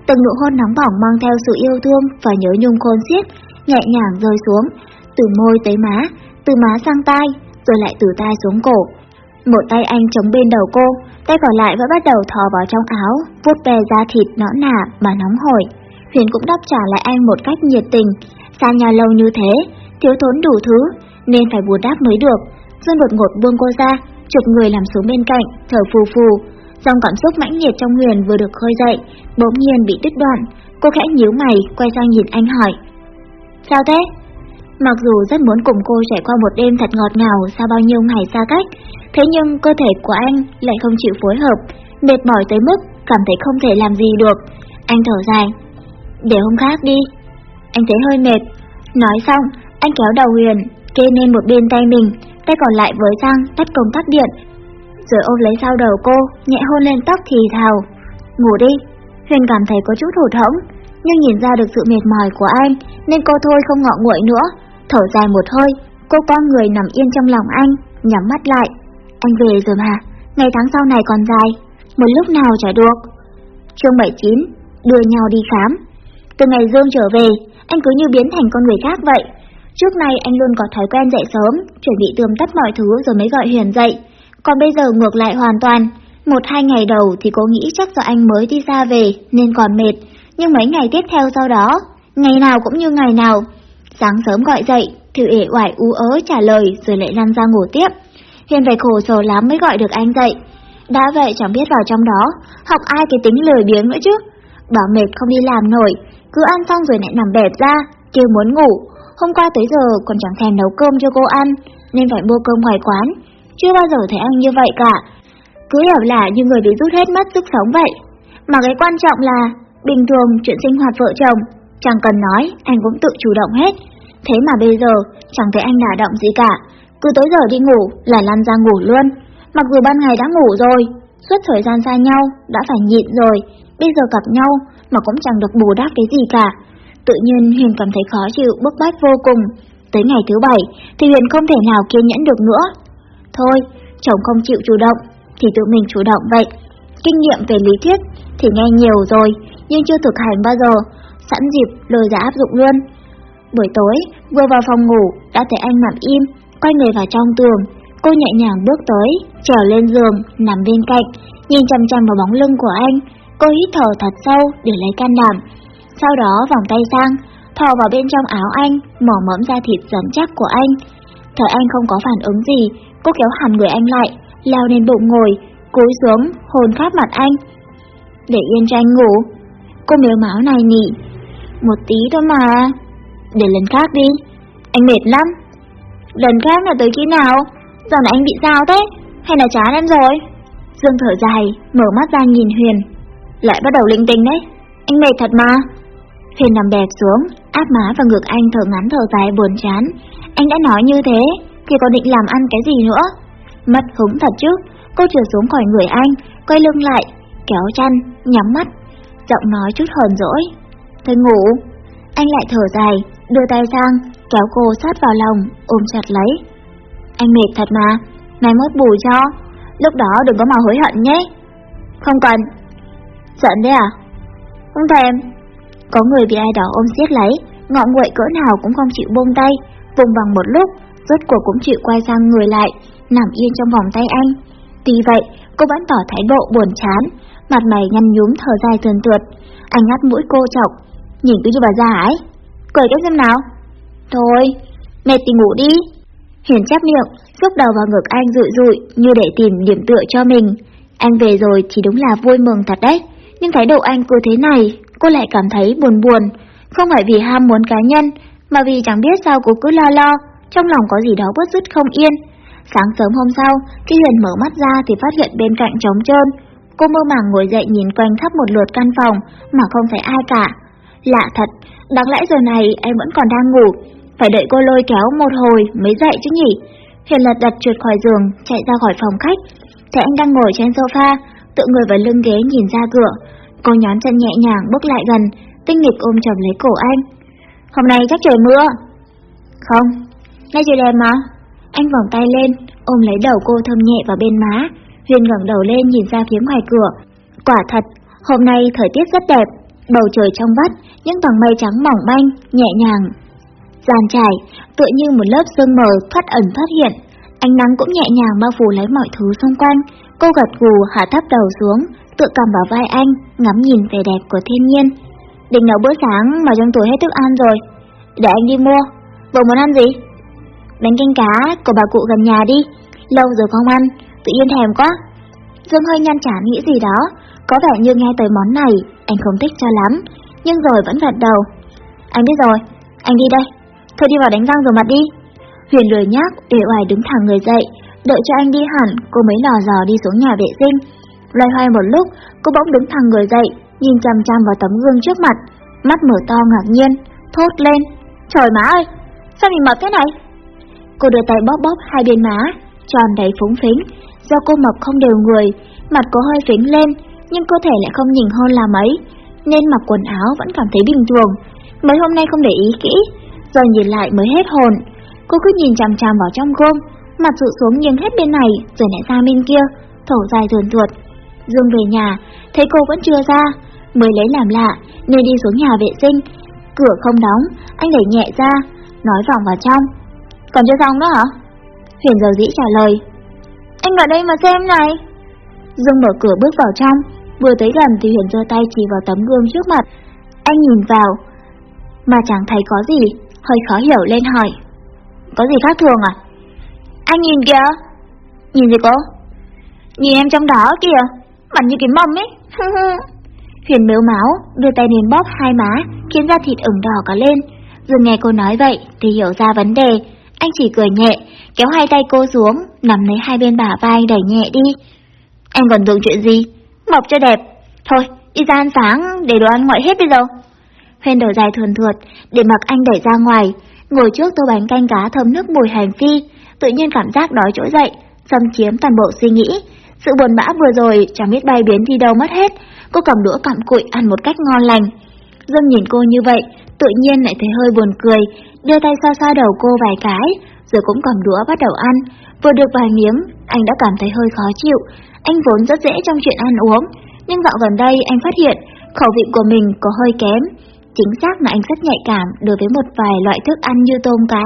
Từng nụ hôn nóng bỏng mang theo sự yêu thương và nhớ nhung khôn xiết, nhẹ nhàng rơi xuống, từ môi tới má, từ má sang tai, rồi lại từ tai xuống cổ. Một tay anh chống bên đầu cô, tay còn lại vẫn bắt đầu thò vào trong áo, vuốt ve da thịt nõn nà mà nóng hổi. Huyền cũng đáp trả lại anh một cách nhiệt tình, xa nhà lâu như thế, thiếu thốn đủ thứ, nên phải bù đáp mới được. Dương đột ngột buông cô ra, chụp người làm xuống bên cạnh, thở phù phù. Dòng cảm xúc mãnh liệt trong Huyền vừa được khơi dậy, bỗng nhiên bị đứt đoạn. Cô khẽ nhíu mày, quay sang nhìn anh hỏi. Sao thế? Mặc dù rất muốn cùng cô trải qua một đêm thật ngọt ngào sau bao nhiêu ngày xa cách, thế nhưng cơ thể của anh lại không chịu phối hợp, mệt mỏi tới mức cảm thấy không thể làm gì được. Anh thở dài. Để hôm khác đi. Anh thấy hơi mệt. Nói xong, anh kéo đầu Huyền, kê lên một bên tay mình, tay còn lại với Giang tắt công tắc điện. Rồi ôm lấy sau đầu cô, nhẹ hôn lên tóc thì thào. Ngủ đi. Huyền cảm thấy có chút hụt hẫng, nhưng nhìn ra được sự mệt mỏi của anh, nên cô thôi không ngọ nguội nữa. Thở dài một hơi, cô qua người nằm yên trong lòng anh, nhắm mắt lại. Anh về rồi mà, ngày tháng sau này còn dài, một lúc nào trả được. Chương 79, đưa nhau đi khám. Từ ngày Dương trở về, anh cứ như biến thành con người khác vậy. Trước nay anh luôn có thói quen dậy sớm, chuẩn bị tươm tất mọi thứ rồi mới gọi Huyền dậy. Còn bây giờ ngược lại hoàn toàn. Một hai ngày đầu thì cô nghĩ chắc do anh mới đi xa về nên còn mệt, nhưng mấy ngày tiếp theo sau đó, ngày nào cũng như ngày nào. Sáng sớm gọi dậy, thì ể oải ú ớ trả lời rồi lại lăn ra ngủ tiếp. Huyền phải khổ sở lắm mới gọi được anh dậy. Đã vậy chẳng biết vào trong đó, học ai cái tính lười biếng nữa chứ. Bảo mệt không đi làm nổi, cứ ăn xong rồi lại nằm bẹp ra, kêu muốn ngủ. Hôm qua tới giờ còn chẳng thèm nấu cơm cho cô ăn, nên phải mua cơm ngoài quán. Chưa bao giờ thấy anh như vậy cả. Cứ hiểu là như người bị rút hết mất sức sống vậy. Mà cái quan trọng là, bình thường chuyện sinh hoạt vợ chồng, chẳng cần nói, anh cũng tự chủ động hết. Thế mà bây giờ, chẳng thấy anh đả động gì cả. Cứ tới giờ đi ngủ là lăn ra ngủ luôn. Mặc dù ban ngày đã ngủ rồi, suốt thời gian xa nhau, đã phải nhịn rồi. Bây giờ gặp nhau mà cũng chẳng được bù đắp cái gì cả. Tự nhiên Huyền cảm thấy khó chịu, bức bách vô cùng. Tới ngày thứ bảy thì Huyền không thể nào kiên nhẫn được nữa. Thôi, chồng không chịu chủ động, thì tự mình chủ động vậy. Kinh nghiệm về lý thuyết thì nghe nhiều rồi, nhưng chưa thực hành bao giờ. Sẵn dịp lời ra áp dụng luôn. Buổi tối, vừa vào phòng ngủ, đã thấy anh nằm im, quay người vào trong tường. Cô nhẹ nhàng bước tới, trèo lên giường, nằm bên cạnh, nhìn chăm chăm vào bóng lưng của anh. Cô hít thở thật sâu để lấy can đảm. Sau đó vòng tay sang, thò vào bên trong áo anh, mỏ mẫm da thịt rắn chắc của anh. Thấy anh không có phản ứng gì, cô kéo hẳn người anh lại, leo lên bụng ngồi, cúi xuống, hồn khắp mặt anh. Để yên cho anh ngủ. Cô mếu máu này nhỉ. Một tí thôi mà. Để lần khác đi. Anh mệt lắm. Lần khác là tới khi nào? Giờ này anh bị sao thế? Hay là chán em rồi? Dương thở dài, mở mắt ra nhìn Huyền. Lại bắt đầu linh tinh đấy. Anh mệt thật mà. Huyền nằm bẹp xuống, áp má vào ngực anh thở ngắn thở dài buồn chán. Anh đã nói như thế, thì còn định làm ăn cái gì nữa? Mất hứng thật chứ. Cô trượt xuống khỏi người anh, quay lưng lại, kéo chăn, nhắm mắt. Giọng nói chút hờn dỗi. Thôi ngủ. Anh lại thở dài, đưa tay sang, kéo cô sát vào lòng, ôm chặt lấy. Anh mệt thật mà, mai mốt bù cho, lúc đó đừng có mà hối hận nhé. Không cần. Giận đấy à? Không thèm. Có người bị ai đó ôm siết lấy, ngọ nguậy cỡ nào cũng không chịu buông tay, vùng bằng một lúc, rốt cuộc cũng chịu quay sang người lại, nằm yên trong vòng tay anh. Tuy vậy, cô vẫn tỏ thái độ buồn chán, mặt mày nhăn nhúm thở dài tuần tuột. Anh ngắt mũi cô chọc, nhìn cứ như bà già ấy. Cười cái xem nào. Thôi, mệt thì ngủ đi. Hiền chép miệng, xúc đầu vào ngực anh rụi rụi như để tìm điểm tựa cho mình. Anh về rồi thì đúng là vui mừng thật đấy. Nhưng thái độ anh cứ thế này, cô lại cảm thấy buồn buồn. Không phải vì ham muốn cá nhân, mà vì chẳng biết sao cô cứ lo lo, trong lòng có gì đó bứt rứt không yên. Sáng sớm hôm sau, khi Huyền mở mắt ra thì phát hiện bên cạnh trống trơn. Cô mơ màng ngồi dậy nhìn quanh khắp một lượt căn phòng mà không thấy ai cả. Lạ thật, đáng lẽ giờ này em vẫn còn đang ngủ, phải đợi cô lôi kéo một hồi mới dậy chứ nhỉ. Huyền lật đặt trượt khỏi giường, chạy ra khỏi phòng khách. Thấy anh đang ngồi trên sofa, tự người vào lưng ghế nhìn ra cửa. Cô nhón chân nhẹ nhàng bước lại gần, tinh nghịch ôm chầm lấy cổ anh. Hôm nay chắc trời mưa. Không, nay trời đẹp mà. Anh vòng tay lên, ôm lấy đầu cô thơm nhẹ vào bên má. Huyền ngẩng đầu lên nhìn ra phía ngoài cửa. Quả thật, hôm nay thời tiết rất đẹp, bầu trời trong vắt, những tầng mây trắng mỏng manh, nhẹ nhàng. Giàn trải, tựa như một lớp sương mờ thoát ẩn thoát hiện. Ánh nắng cũng nhẹ nhàng bao phủ lấy mọi thứ xung quanh. Cô gật gù hạ thấp đầu xuống, tựa cầm vào vai anh, ngắm nhìn vẻ đẹp của thiên nhiên. Định nấu bữa sáng mà trong tủ hết thức ăn rồi. Để anh đi mua. Vừa muốn ăn gì? Bánh canh cá của bà cụ gần nhà đi. Lâu rồi không ăn, tự nhiên thèm quá. Dương hơi nhăn chán nghĩ gì đó, có vẻ như nghe tới món này, anh không thích cho lắm, nhưng rồi vẫn gật đầu. Anh biết rồi, anh đi đây. Thôi đi vào đánh răng rồi mặt đi. Huyền lười nhác, uể oải đứng thẳng người dậy, đợi cho anh đi hẳn, cô mới lò dò đi xuống nhà vệ sinh. Loay hoay một lúc, cô bỗng đứng thẳng người dậy, nhìn chăm chăm vào tấm gương trước mặt, mắt mở to ngạc nhiên, thốt lên. Trời má ơi, sao mình mập thế này? Cô đưa tay bóp bóp hai bên má, tròn đầy phúng phính. Do cô mập không đều người, mặt cô hơi phính lên, nhưng cơ thể lại không nhìn hơn là mấy, nên mặc quần áo vẫn cảm thấy bình thường. Mấy hôm nay không để ý kỹ, giờ nhìn lại mới hết hồn. Cô cứ nhìn chằm chằm vào trong gương, mặt rụ xuống nghiêng hết bên này rồi lại ra bên kia, thở dài thườn thượt. Dương về nhà, thấy cô vẫn chưa ra, mới lấy làm lạ nên đi xuống nhà vệ sinh. Cửa không đóng, anh đẩy nhẹ ra, nói vòng vào trong. Còn chưa xong nữa hả? Huyền dầu dĩ trả lời. Anh ở đây mà xem này. Dương mở cửa bước vào trong, vừa tới gần thì Huyền giơ tay chỉ vào tấm gương trước mặt. Anh nhìn vào, mà chẳng thấy có gì, hơi khó hiểu lên hỏi. Có gì khác thường à? Anh nhìn kìa. Nhìn gì cô? Nhìn em trong đó kìa, mặt như cái mâm ấy. Huyền mếu máu, đưa tay đến bóp hai má, khiến da thịt ửng đỏ cả lên. rồi nghe cô nói vậy thì hiểu ra vấn đề, anh chỉ cười nhẹ, kéo hai tay cô xuống, nằm lấy hai bên bả vai đẩy nhẹ đi. Em còn tưởng chuyện gì? Mọc cho đẹp. Thôi, đi ra ăn sáng, để đồ ăn ngoại hết bây giờ. Huyền đầu dài thuần thượt, để mặc anh đẩy ra ngoài, ngồi trước tô bánh canh cá thơm nước mùi hành phi, tự nhiên cảm giác đói trỗi dậy, xâm chiếm toàn bộ suy nghĩ. Sự buồn bã vừa rồi chẳng biết bay biến đi đâu mất hết, cô cầm đũa cặm cụi ăn một cách ngon lành. Dương nhìn cô như vậy, tự nhiên lại thấy hơi buồn cười, đưa tay xoa xoa đầu cô vài cái, rồi cũng cầm đũa bắt đầu ăn. Vừa được vài miếng, anh đã cảm thấy hơi khó chịu. Anh vốn rất dễ trong chuyện ăn uống, nhưng dạo gần đây anh phát hiện khẩu vị của mình có hơi kém. Chính xác là anh rất nhạy cảm đối với một vài loại thức ăn như tôm cá.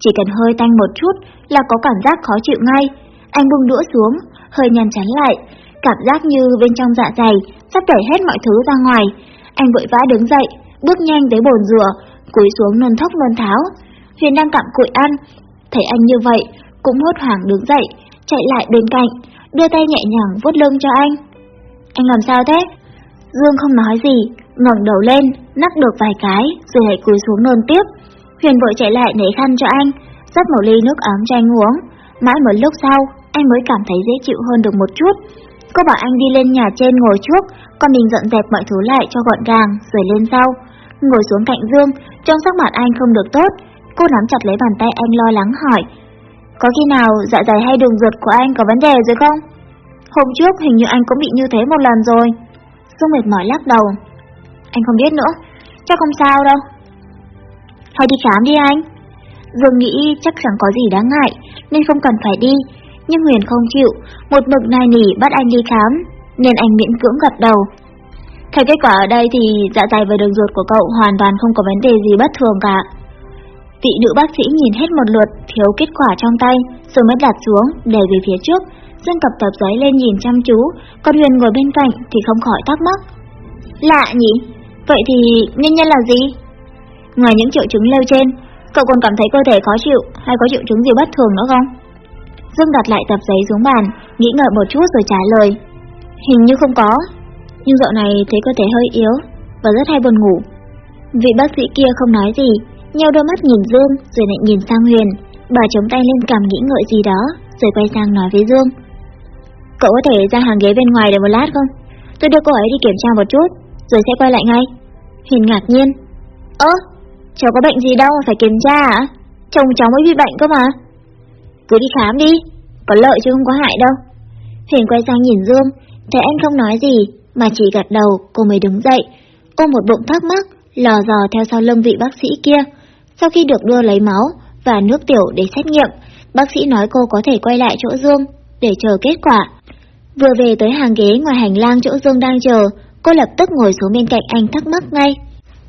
Chỉ cần hơi tanh một chút là có cảm giác khó chịu ngay. Anh buông đũa xuống, hơi nhăn chán lại, cảm giác như bên trong dạ dày sắp đẩy hết mọi thứ ra ngoài. Anh vội vã đứng dậy, bước nhanh tới bồn rửa, cúi xuống nôn thốc nôn tháo. Huyền đang cặm cụi ăn, thấy anh như vậy, cũng hốt hoảng đứng dậy, chạy lại bên cạnh, đưa tay nhẹ nhàng vuốt lưng cho anh. Anh làm sao thế? Dương không nói gì, ngẩng đầu lên, nắc được vài cái, rồi lại cúi xuống nôn tiếp. Huyền vội chạy lại lấy khăn cho anh, rót một ly nước ấm cho anh uống. Mãi một lúc sau, anh mới cảm thấy dễ chịu hơn được một chút. Cô bảo anh đi lên nhà trên ngồi trước, còn mình dọn dẹp mọi thứ lại cho gọn gàng, rồi lên sau. Ngồi xuống cạnh Dương, trông sắc mặt anh không được tốt, cô nắm chặt lấy bàn tay anh lo lắng hỏi. Có khi nào dạ dày hay đường ruột của anh có vấn đề rồi không? Hôm trước hình như anh cũng bị như thế một lần rồi. Dương mệt mỏi lắc đầu. Anh không biết nữa, chắc không sao đâu. Hay đi khám đi anh. Dương nghĩ chắc chẳng có gì đáng ngại, nên không cần phải đi. Nhưng Huyền không chịu, một mực nài nỉ bắt anh đi khám, nên anh miễn cưỡng gật đầu. Theo kết quả ở đây thì dạ dày và đường ruột của cậu hoàn toàn không có vấn đề gì bất thường cả. Vị nữ bác sĩ nhìn hết một lượt, thiếu kết quả trong tay, rồi mới đặt xuống, để về phía trước. Dương cập tập giấy lên nhìn chăm chú, còn Huyền ngồi bên cạnh thì không khỏi thắc mắc. Lạ nhỉ? Vậy thì nguyên nhân là gì? Ngoài những triệu chứng nêu trên, cậu còn cảm thấy cơ thể khó chịu hay có triệu chứng gì bất thường nữa không? Dương đặt lại tập giấy xuống bàn, nghĩ ngợi một chút rồi trả lời. Hình như không có, nhưng dạo này thấy cơ thể hơi yếu và rất hay buồn ngủ. Vị bác sĩ kia không nói gì, nheo đôi mắt nhìn Dương rồi lại nhìn sang Huyền. Bà chống tay lên cảm nghĩ ngợi gì đó, rồi quay sang nói với Dương. Cậu có thể ra hàng ghế bên ngoài để một lát không? Tôi đưa cô ấy đi kiểm tra một chút, rồi sẽ quay lại ngay. Huyền ngạc nhiên. Ơ, cháu có bệnh gì đâu mà phải kiểm tra à? Chồng cháu mới bị bệnh cơ mà. Cứ đi khám đi, có lợi chứ không có hại đâu. Huyền quay sang nhìn Dương, thấy anh không nói gì, mà chỉ gật đầu cô mới đứng dậy, ôm một bụng thắc mắc, lò dò theo sau lưng vị bác sĩ kia. Sau khi được đưa lấy máu và nước tiểu để xét nghiệm, bác sĩ nói cô có thể quay lại chỗ Dương để chờ kết quả. Vừa về tới hàng ghế ngoài hành lang chỗ Dương đang chờ, cô lập tức ngồi xuống bên cạnh anh thắc mắc ngay.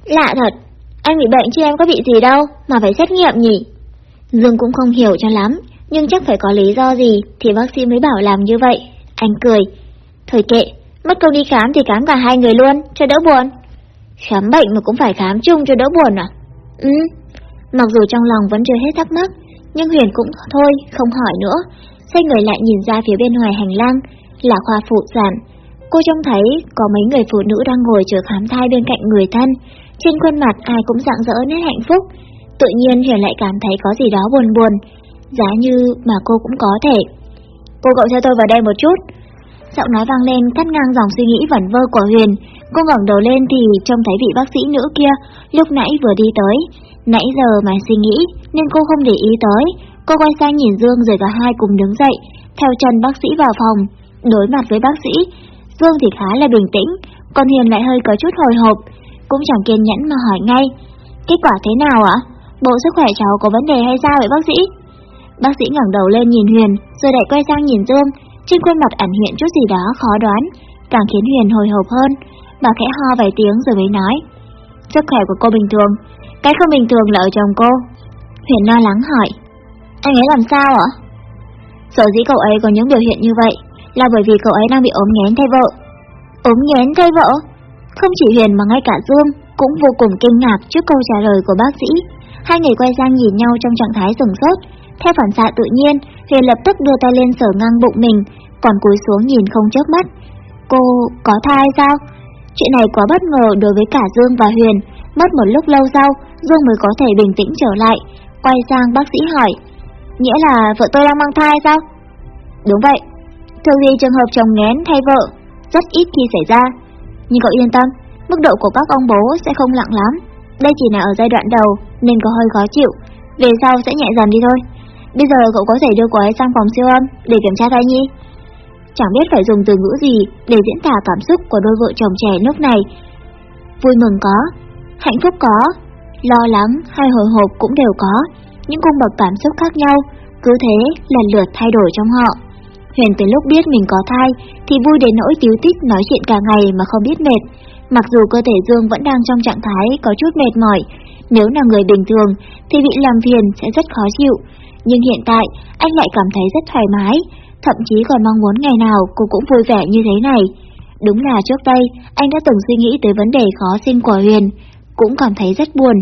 Lạ thật, anh bị bệnh chứ em có bị gì đâu, mà phải xét nghiệm nhỉ? Dương cũng không hiểu cho lắm, nhưng chắc phải có lý do gì thì bác sĩ mới bảo làm như vậy. Anh cười. thời kệ, mất công đi khám thì khám cả hai người luôn, cho đỡ buồn. Khám bệnh mà cũng phải khám chung cho đỡ buồn à? Ừ, mặc dù trong lòng vẫn chưa hết thắc mắc, nhưng Huyền cũng thôi, không hỏi nữa. Xoay người lại nhìn ra phía bên ngoài hành lang, là khoa phụ sản. Cô trông thấy có mấy người phụ nữ đang ngồi chờ khám thai bên cạnh người thân. Trên khuôn mặt ai cũng rạng rỡ nét hạnh phúc. Tự nhiên Huyền lại cảm thấy có gì đó buồn buồn, giá như mà cô cũng có thể. Cô cậu cho tôi vào đây một chút. Giọng nói vang lên cắt ngang dòng suy nghĩ vẩn vơ của Huyền. Cô ngẩng đầu lên thì trông thấy vị bác sĩ nữ kia lúc nãy vừa đi tới. Nãy giờ mà suy nghĩ nên cô không để ý tới. Cô quay sang nhìn Dương rồi cả hai cùng đứng dậy, theo chân bác sĩ vào phòng. Đối mặt với bác sĩ, Dương thì khá là bình tĩnh, còn Hiền lại hơi có chút hồi hộp, cũng chẳng kiên nhẫn mà hỏi ngay. Kết quả thế nào ạ? Bộ sức khỏe cháu có vấn đề hay sao vậy bác sĩ? Bác sĩ ngẩng đầu lên nhìn Huyền, rồi lại quay sang nhìn Dương, trên khuôn mặt ẩn hiện chút gì đó khó đoán, càng khiến Huyền hồi hộp hơn. Bà khẽ ho vài tiếng rồi mới nói. Sức khỏe của cô bình thường, cái không bình thường là ở chồng cô. Huyền lo lắng hỏi. Anh ấy làm sao ạ? Sở dĩ cậu ấy có những biểu hiện như vậy là bởi vì cậu ấy đang bị ốm nghén thay vợ. Ốm nghén thay vợ? Không chỉ Huyền mà ngay cả Dương cũng vô cùng kinh ngạc trước câu trả lời của bác sĩ. Hai người quay sang nhìn nhau trong trạng thái sửng sốt. Theo phản xạ tự nhiên, Huyền lập tức đưa tay lên sở ngang bụng mình, còn cúi xuống nhìn không chớp mắt. Cô có thai sao? Chuyện này quá bất ngờ đối với cả Dương và Huyền. Mất một lúc lâu sau, Dương mới có thể bình tĩnh trở lại. Quay sang bác sĩ hỏi, Nghĩa là vợ tôi đang mang thai sao? Đúng vậy. Thường thì trường hợp chồng ngén thay vợ rất ít khi xảy ra. Nhưng cậu yên tâm, mức độ của các ông bố sẽ không nặng lắm. Đây chỉ là ở giai đoạn đầu nên có hơi khó chịu, về sau sẽ nhẹ dần đi thôi. Bây giờ cậu có thể đưa cô ấy sang phòng siêu âm để kiểm tra thai nhi. Chẳng biết phải dùng từ ngữ gì để diễn tả cảm xúc của đôi vợ chồng trẻ lúc này. Vui mừng có, hạnh phúc có, lo lắng hay hồi hộp cũng đều có những cung bậc cảm xúc khác nhau, cứ thế lần lượt thay đổi trong họ. Huyền từ lúc biết mình có thai thì vui đến nỗi tiếu tích nói chuyện cả ngày mà không biết mệt. Mặc dù cơ thể Dương vẫn đang trong trạng thái có chút mệt mỏi, nếu là người bình thường thì bị làm phiền sẽ rất khó chịu. Nhưng hiện tại anh lại cảm thấy rất thoải mái, thậm chí còn mong muốn ngày nào cô cũng vui vẻ như thế này. Đúng là trước đây anh đã từng suy nghĩ tới vấn đề khó sinh của Huyền, cũng cảm thấy rất buồn,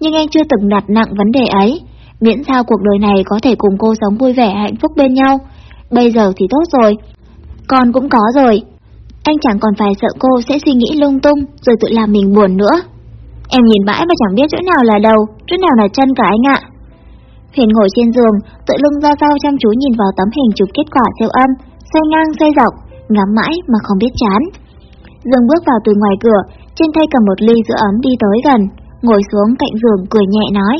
nhưng anh chưa từng đặt nặng vấn đề ấy miễn sao cuộc đời này có thể cùng cô sống vui vẻ hạnh phúc bên nhau. Bây giờ thì tốt rồi. Con cũng có rồi. Anh chẳng còn phải sợ cô sẽ suy nghĩ lung tung rồi tự làm mình buồn nữa. Em nhìn mãi mà chẳng biết chỗ nào là đầu, chỗ nào là chân cả anh ạ. Huyền ngồi trên giường, tự lưng ra sau chăm chú nhìn vào tấm hình chụp kết quả siêu âm, xoay ngang xoay dọc, ngắm mãi mà không biết chán. Dương bước vào từ ngoài cửa, trên tay cầm một ly sữa ấm đi tới gần, ngồi xuống cạnh giường cười nhẹ nói.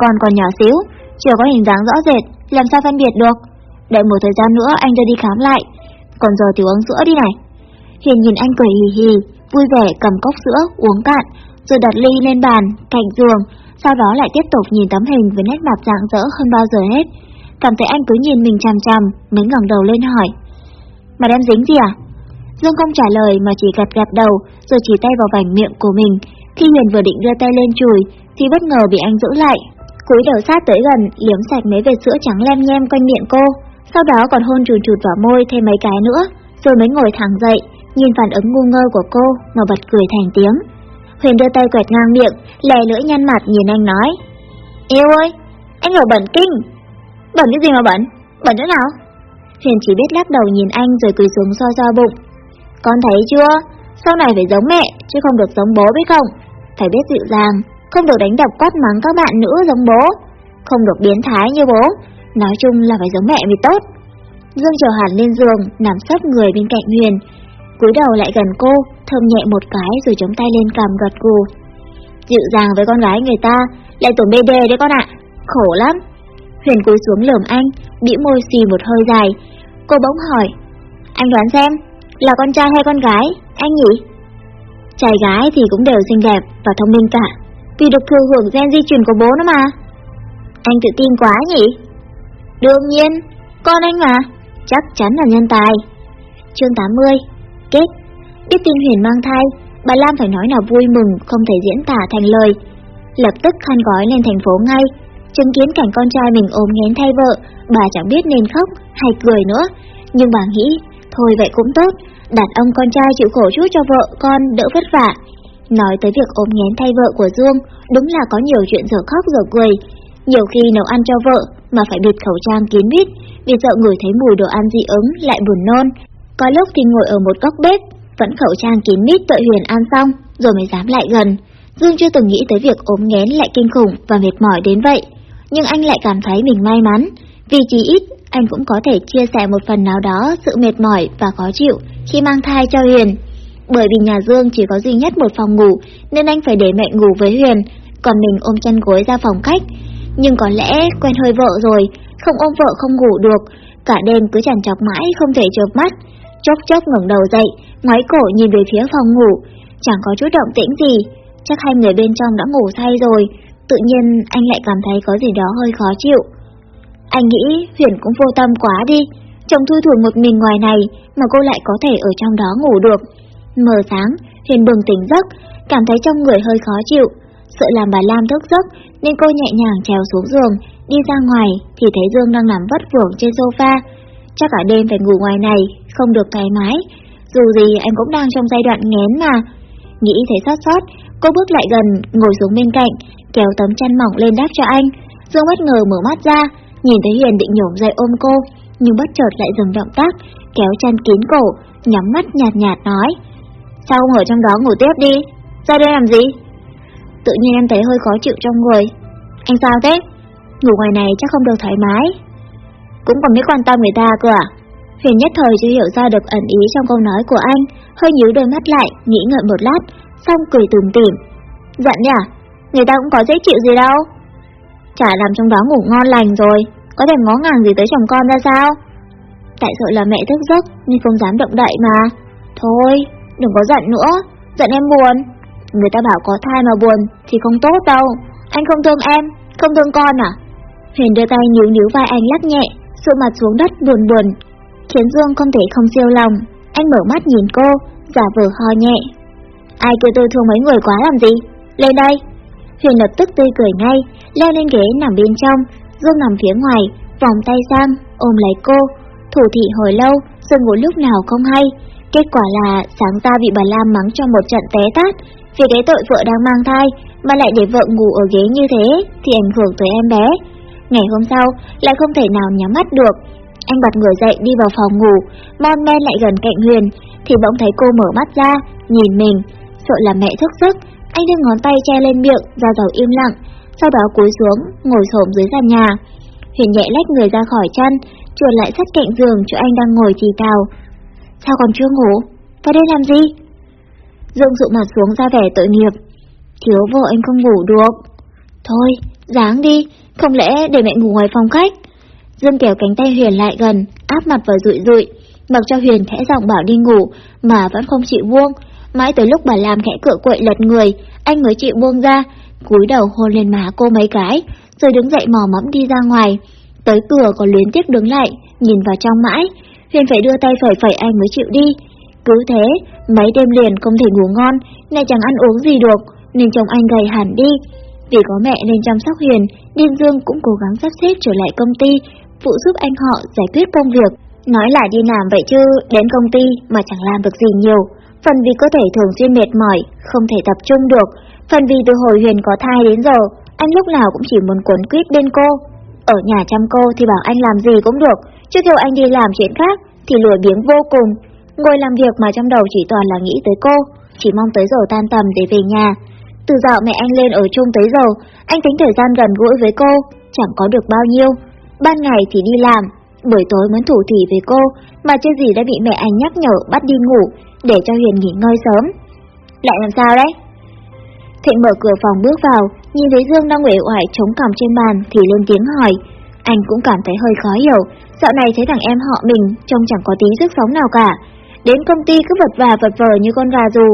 Con còn nhỏ xíu, chưa có hình dáng rõ rệt, làm sao phân biệt được. Đợi một thời gian nữa anh đưa đi khám lại. Còn giờ thì uống sữa đi này. Hiền nhìn anh cười hì hì, vui vẻ cầm cốc sữa uống cạn, rồi đặt ly lên bàn, cạnh giường, sau đó lại tiếp tục nhìn tấm hình với nét mặt rạng rỡ hơn bao giờ hết. Cảm thấy anh cứ nhìn mình chằm chằm, mới ngẩng đầu lên hỏi. Mà đem dính gì à? Dương không trả lời mà chỉ gật gật đầu, rồi chỉ tay vào vành miệng của mình. Khi Huyền vừa định đưa tay lên chùi, thì bất ngờ bị anh giữ lại, cúi đầu sát tới gần, liếm sạch mấy vệt sữa trắng lem nhem quanh miệng cô, sau đó còn hôn chùn chụt vào môi thêm mấy cái nữa, rồi mới ngồi thẳng dậy, nhìn phản ứng ngu ngơ của cô mà bật cười thành tiếng. Huyền đưa tay quẹt ngang miệng, lè lưỡi nhăn mặt nhìn anh nói, Yêu ơi, anh ở bẩn kinh. Bẩn cái gì mà bẩn? Bẩn chỗ nào? Huyền chỉ biết lắc đầu nhìn anh rồi cười xuống so so bụng. Con thấy chưa? Sau này phải giống mẹ, chứ không được giống bố biết không? Phải biết dịu dàng, không được đánh đập quát mắng các bạn nữa giống bố, không được biến thái như bố, nói chung là phải giống mẹ mới tốt. Dương Triều hẳn lên giường, nằm sấp người bên cạnh Huyền, cúi đầu lại gần cô, thơm nhẹ một cái rồi chống tay lên cằm gật gù. Dịu dàng với con gái người ta, lại tổn bê đê đấy con ạ, khổ lắm. Huyền cúi xuống lườm anh, bĩu môi xì một hơi dài. Cô bỗng hỏi, anh đoán xem, Là con trai hay con gái, anh nhỉ? Trai gái thì cũng đều xinh đẹp và thông minh cả, vì được thừa hưởng gen di truyền của bố nó mà. Anh tự tin quá nhỉ? Đương nhiên, con anh mà, chắc chắn là nhân tài. Chương 80 Kết Biết tin Huyền mang thai, bà Lam phải nói là vui mừng không thể diễn tả thành lời. Lập tức khăn gói lên thành phố ngay, chứng kiến cảnh con trai mình ốm nghén thay vợ, bà chẳng biết nên khóc hay cười nữa. Nhưng bà nghĩ, thôi vậy cũng tốt, đặt ông con trai chịu khổ chút cho vợ con đỡ vất vả. Nói tới việc ốm nghén thay vợ của Dương, đúng là có nhiều chuyện giờ khóc giờ cười. Nhiều khi nấu ăn cho vợ mà phải bịt khẩu trang kín mít, vì sợ người thấy mùi đồ ăn dị ứng lại buồn nôn. Có lúc thì ngồi ở một góc bếp, vẫn khẩu trang kín mít đợi Huyền ăn xong, rồi mới dám lại gần. Dương chưa từng nghĩ tới việc ốm nghén lại kinh khủng và mệt mỏi đến vậy, nhưng anh lại cảm thấy mình may mắn, vì chỉ ít anh cũng có thể chia sẻ một phần nào đó sự mệt mỏi và khó chịu khi mang thai cho Huyền. Bởi vì nhà Dương chỉ có duy nhất một phòng ngủ nên anh phải để mẹ ngủ với Huyền, còn mình ôm chân gối ra phòng khách. Nhưng có lẽ quen hơi vợ rồi, không ôm vợ không ngủ được, cả đêm cứ chằn chọc mãi không thể chợp mắt. Chốc chốc ngẩng đầu dậy, ngoái cổ nhìn về phía phòng ngủ, chẳng có chút động tĩnh gì, chắc hai người bên trong đã ngủ say rồi, tự nhiên anh lại cảm thấy có gì đó hơi khó chịu. Anh nghĩ Huyền cũng vô tâm quá đi, chồng thui thủ một mình ngoài này mà cô lại có thể ở trong đó ngủ được. Mờ sáng, Huyền bừng tỉnh giấc, cảm thấy trong người hơi khó chịu, sợ làm bà Lam thức giấc nên cô nhẹ nhàng trèo xuống giường, đi ra ngoài thì thấy Dương đang nằm vất vưởng trên sofa. Chắc cả đêm phải ngủ ngoài này, không được thoải mái, dù gì em cũng đang trong giai đoạn nghén mà. Nghĩ thấy xót xót, cô bước lại gần, ngồi xuống bên cạnh, kéo tấm chăn mỏng lên đắp cho anh. Dương bất ngờ mở mắt ra, nhìn thấy Hiền định nhổm dậy ôm cô, nhưng bất chợt lại dừng động tác, kéo chăn kín cổ, nhắm mắt nhạt nhạt nói. Sao không ở trong đó ngủ tiếp đi, ra đây làm gì? Tự nhiên em thấy hơi khó chịu trong người. Anh sao thế? Ngủ ngoài này chắc không được thoải mái. Cũng còn biết quan tâm người ta cơ à? Huyền nhất thời chưa hiểu ra được ẩn ý trong câu nói của anh, hơi nhíu đôi mắt lại, nghĩ ngợi một lát, xong cười tùm tỉm. Giận nhỉ? Người ta cũng có dễ chịu gì đâu. Chả làm trong đó ngủ ngon lành rồi, có thể ngó ngàng gì tới chồng con ra sao? Tại sợ là mẹ thức giấc nên không dám động đậy mà. Thôi, đừng có giận nữa, giận em buồn. Người ta bảo có thai mà buồn thì không tốt đâu. Anh không thương em, không thương con à? Huyền đưa tay níu níu vai anh lắc nhẹ, sụ mặt xuống đất buồn buồn, khiến Dương không thể không siêu lòng. Anh mở mắt nhìn cô, giả vờ ho nhẹ. Ai kêu tôi thương mấy người quá làm gì? Lên đây! Huyền lập tức tươi cười ngay, leo lên ghế nằm bên trong, Dương nằm phía ngoài, vòng tay sang, ôm lấy cô, thủ thị hồi lâu, Dương ngủ lúc nào không hay. Kết quả là sáng ra bị bà Lam mắng cho một trận té tát, vì cái tội vợ đang mang thai, mà lại để vợ ngủ ở ghế như thế, thì ảnh hưởng tới em bé. Ngày hôm sau, lại không thể nào nhắm mắt được. Anh bật người dậy đi vào phòng ngủ, mon men lại gần cạnh Huyền, thì bỗng thấy cô mở mắt ra, nhìn mình, sợ là mẹ thức giấc. Anh đưa ngón tay che lên miệng, ra dầu im lặng, sau đó cúi xuống, ngồi xổm dưới sàn nhà. Huyền nhẹ lách người ra khỏi chăn, chuồn lại sát cạnh giường chỗ anh đang ngồi thì tào. Sao còn chưa ngủ? Vào đây làm gì? Dương dụ mặt xuống ra vẻ tội nghiệp. Thiếu vợ anh không ngủ được. Thôi, dáng đi, không lẽ để mẹ ngủ ngoài phòng khách? Dương kéo cánh tay Huyền lại gần, áp mặt vào rụi rụi, mặc cho Huyền khẽ giọng bảo đi ngủ, mà vẫn không chịu buông. Mãi tới lúc bà làm khẽ cựa quậy lật người, anh mới chịu buông ra, cúi đầu hôn lên má cô mấy cái, rồi đứng dậy mò mẫm đi ra ngoài. Tới cửa còn luyến tiếc đứng lại, nhìn vào trong mãi, Huyền phải đưa tay phẩy phẩy anh mới chịu đi. Cứ thế, mấy đêm liền không thể ngủ ngon, lại chẳng ăn uống gì được, nên chồng anh gầy hẳn đi. Vì có mẹ nên chăm sóc Huyền, Điên Dương cũng cố gắng sắp xếp trở lại công ty, phụ giúp anh họ giải quyết công việc. Nói là đi làm vậy chứ, đến công ty mà chẳng làm được gì nhiều. Phần vì cơ thể thường xuyên mệt mỏi, không thể tập trung được. Phần vì từ hồi Huyền có thai đến giờ, anh lúc nào cũng chỉ muốn cuốn quýt bên cô. Ở nhà chăm cô thì bảo anh làm gì cũng được, chứ kêu anh đi làm chuyện khác thì lười biếng vô cùng. Ngồi làm việc mà trong đầu chỉ toàn là nghĩ tới cô, chỉ mong tới giờ tan tầm để về nhà. Từ dạo mẹ anh lên ở chung tới giờ, anh tính thời gian gần gũi với cô, chẳng có được bao nhiêu. Ban ngày thì đi làm, buổi tối muốn thủ thỉ với cô, mà chưa gì đã bị mẹ anh nhắc nhở bắt đi ngủ, để cho Huyền nghỉ ngơi sớm. Lại làm sao đấy? Thịnh mở cửa phòng bước vào, nhìn thấy Dương đang uể oải chống cằm trên bàn thì lên tiếng hỏi. Anh cũng cảm thấy hơi khó hiểu, dạo này thấy thằng em họ mình trông chẳng có tí sức sống nào cả. đến công ty cứ vật vả vật vờ như con gà dù,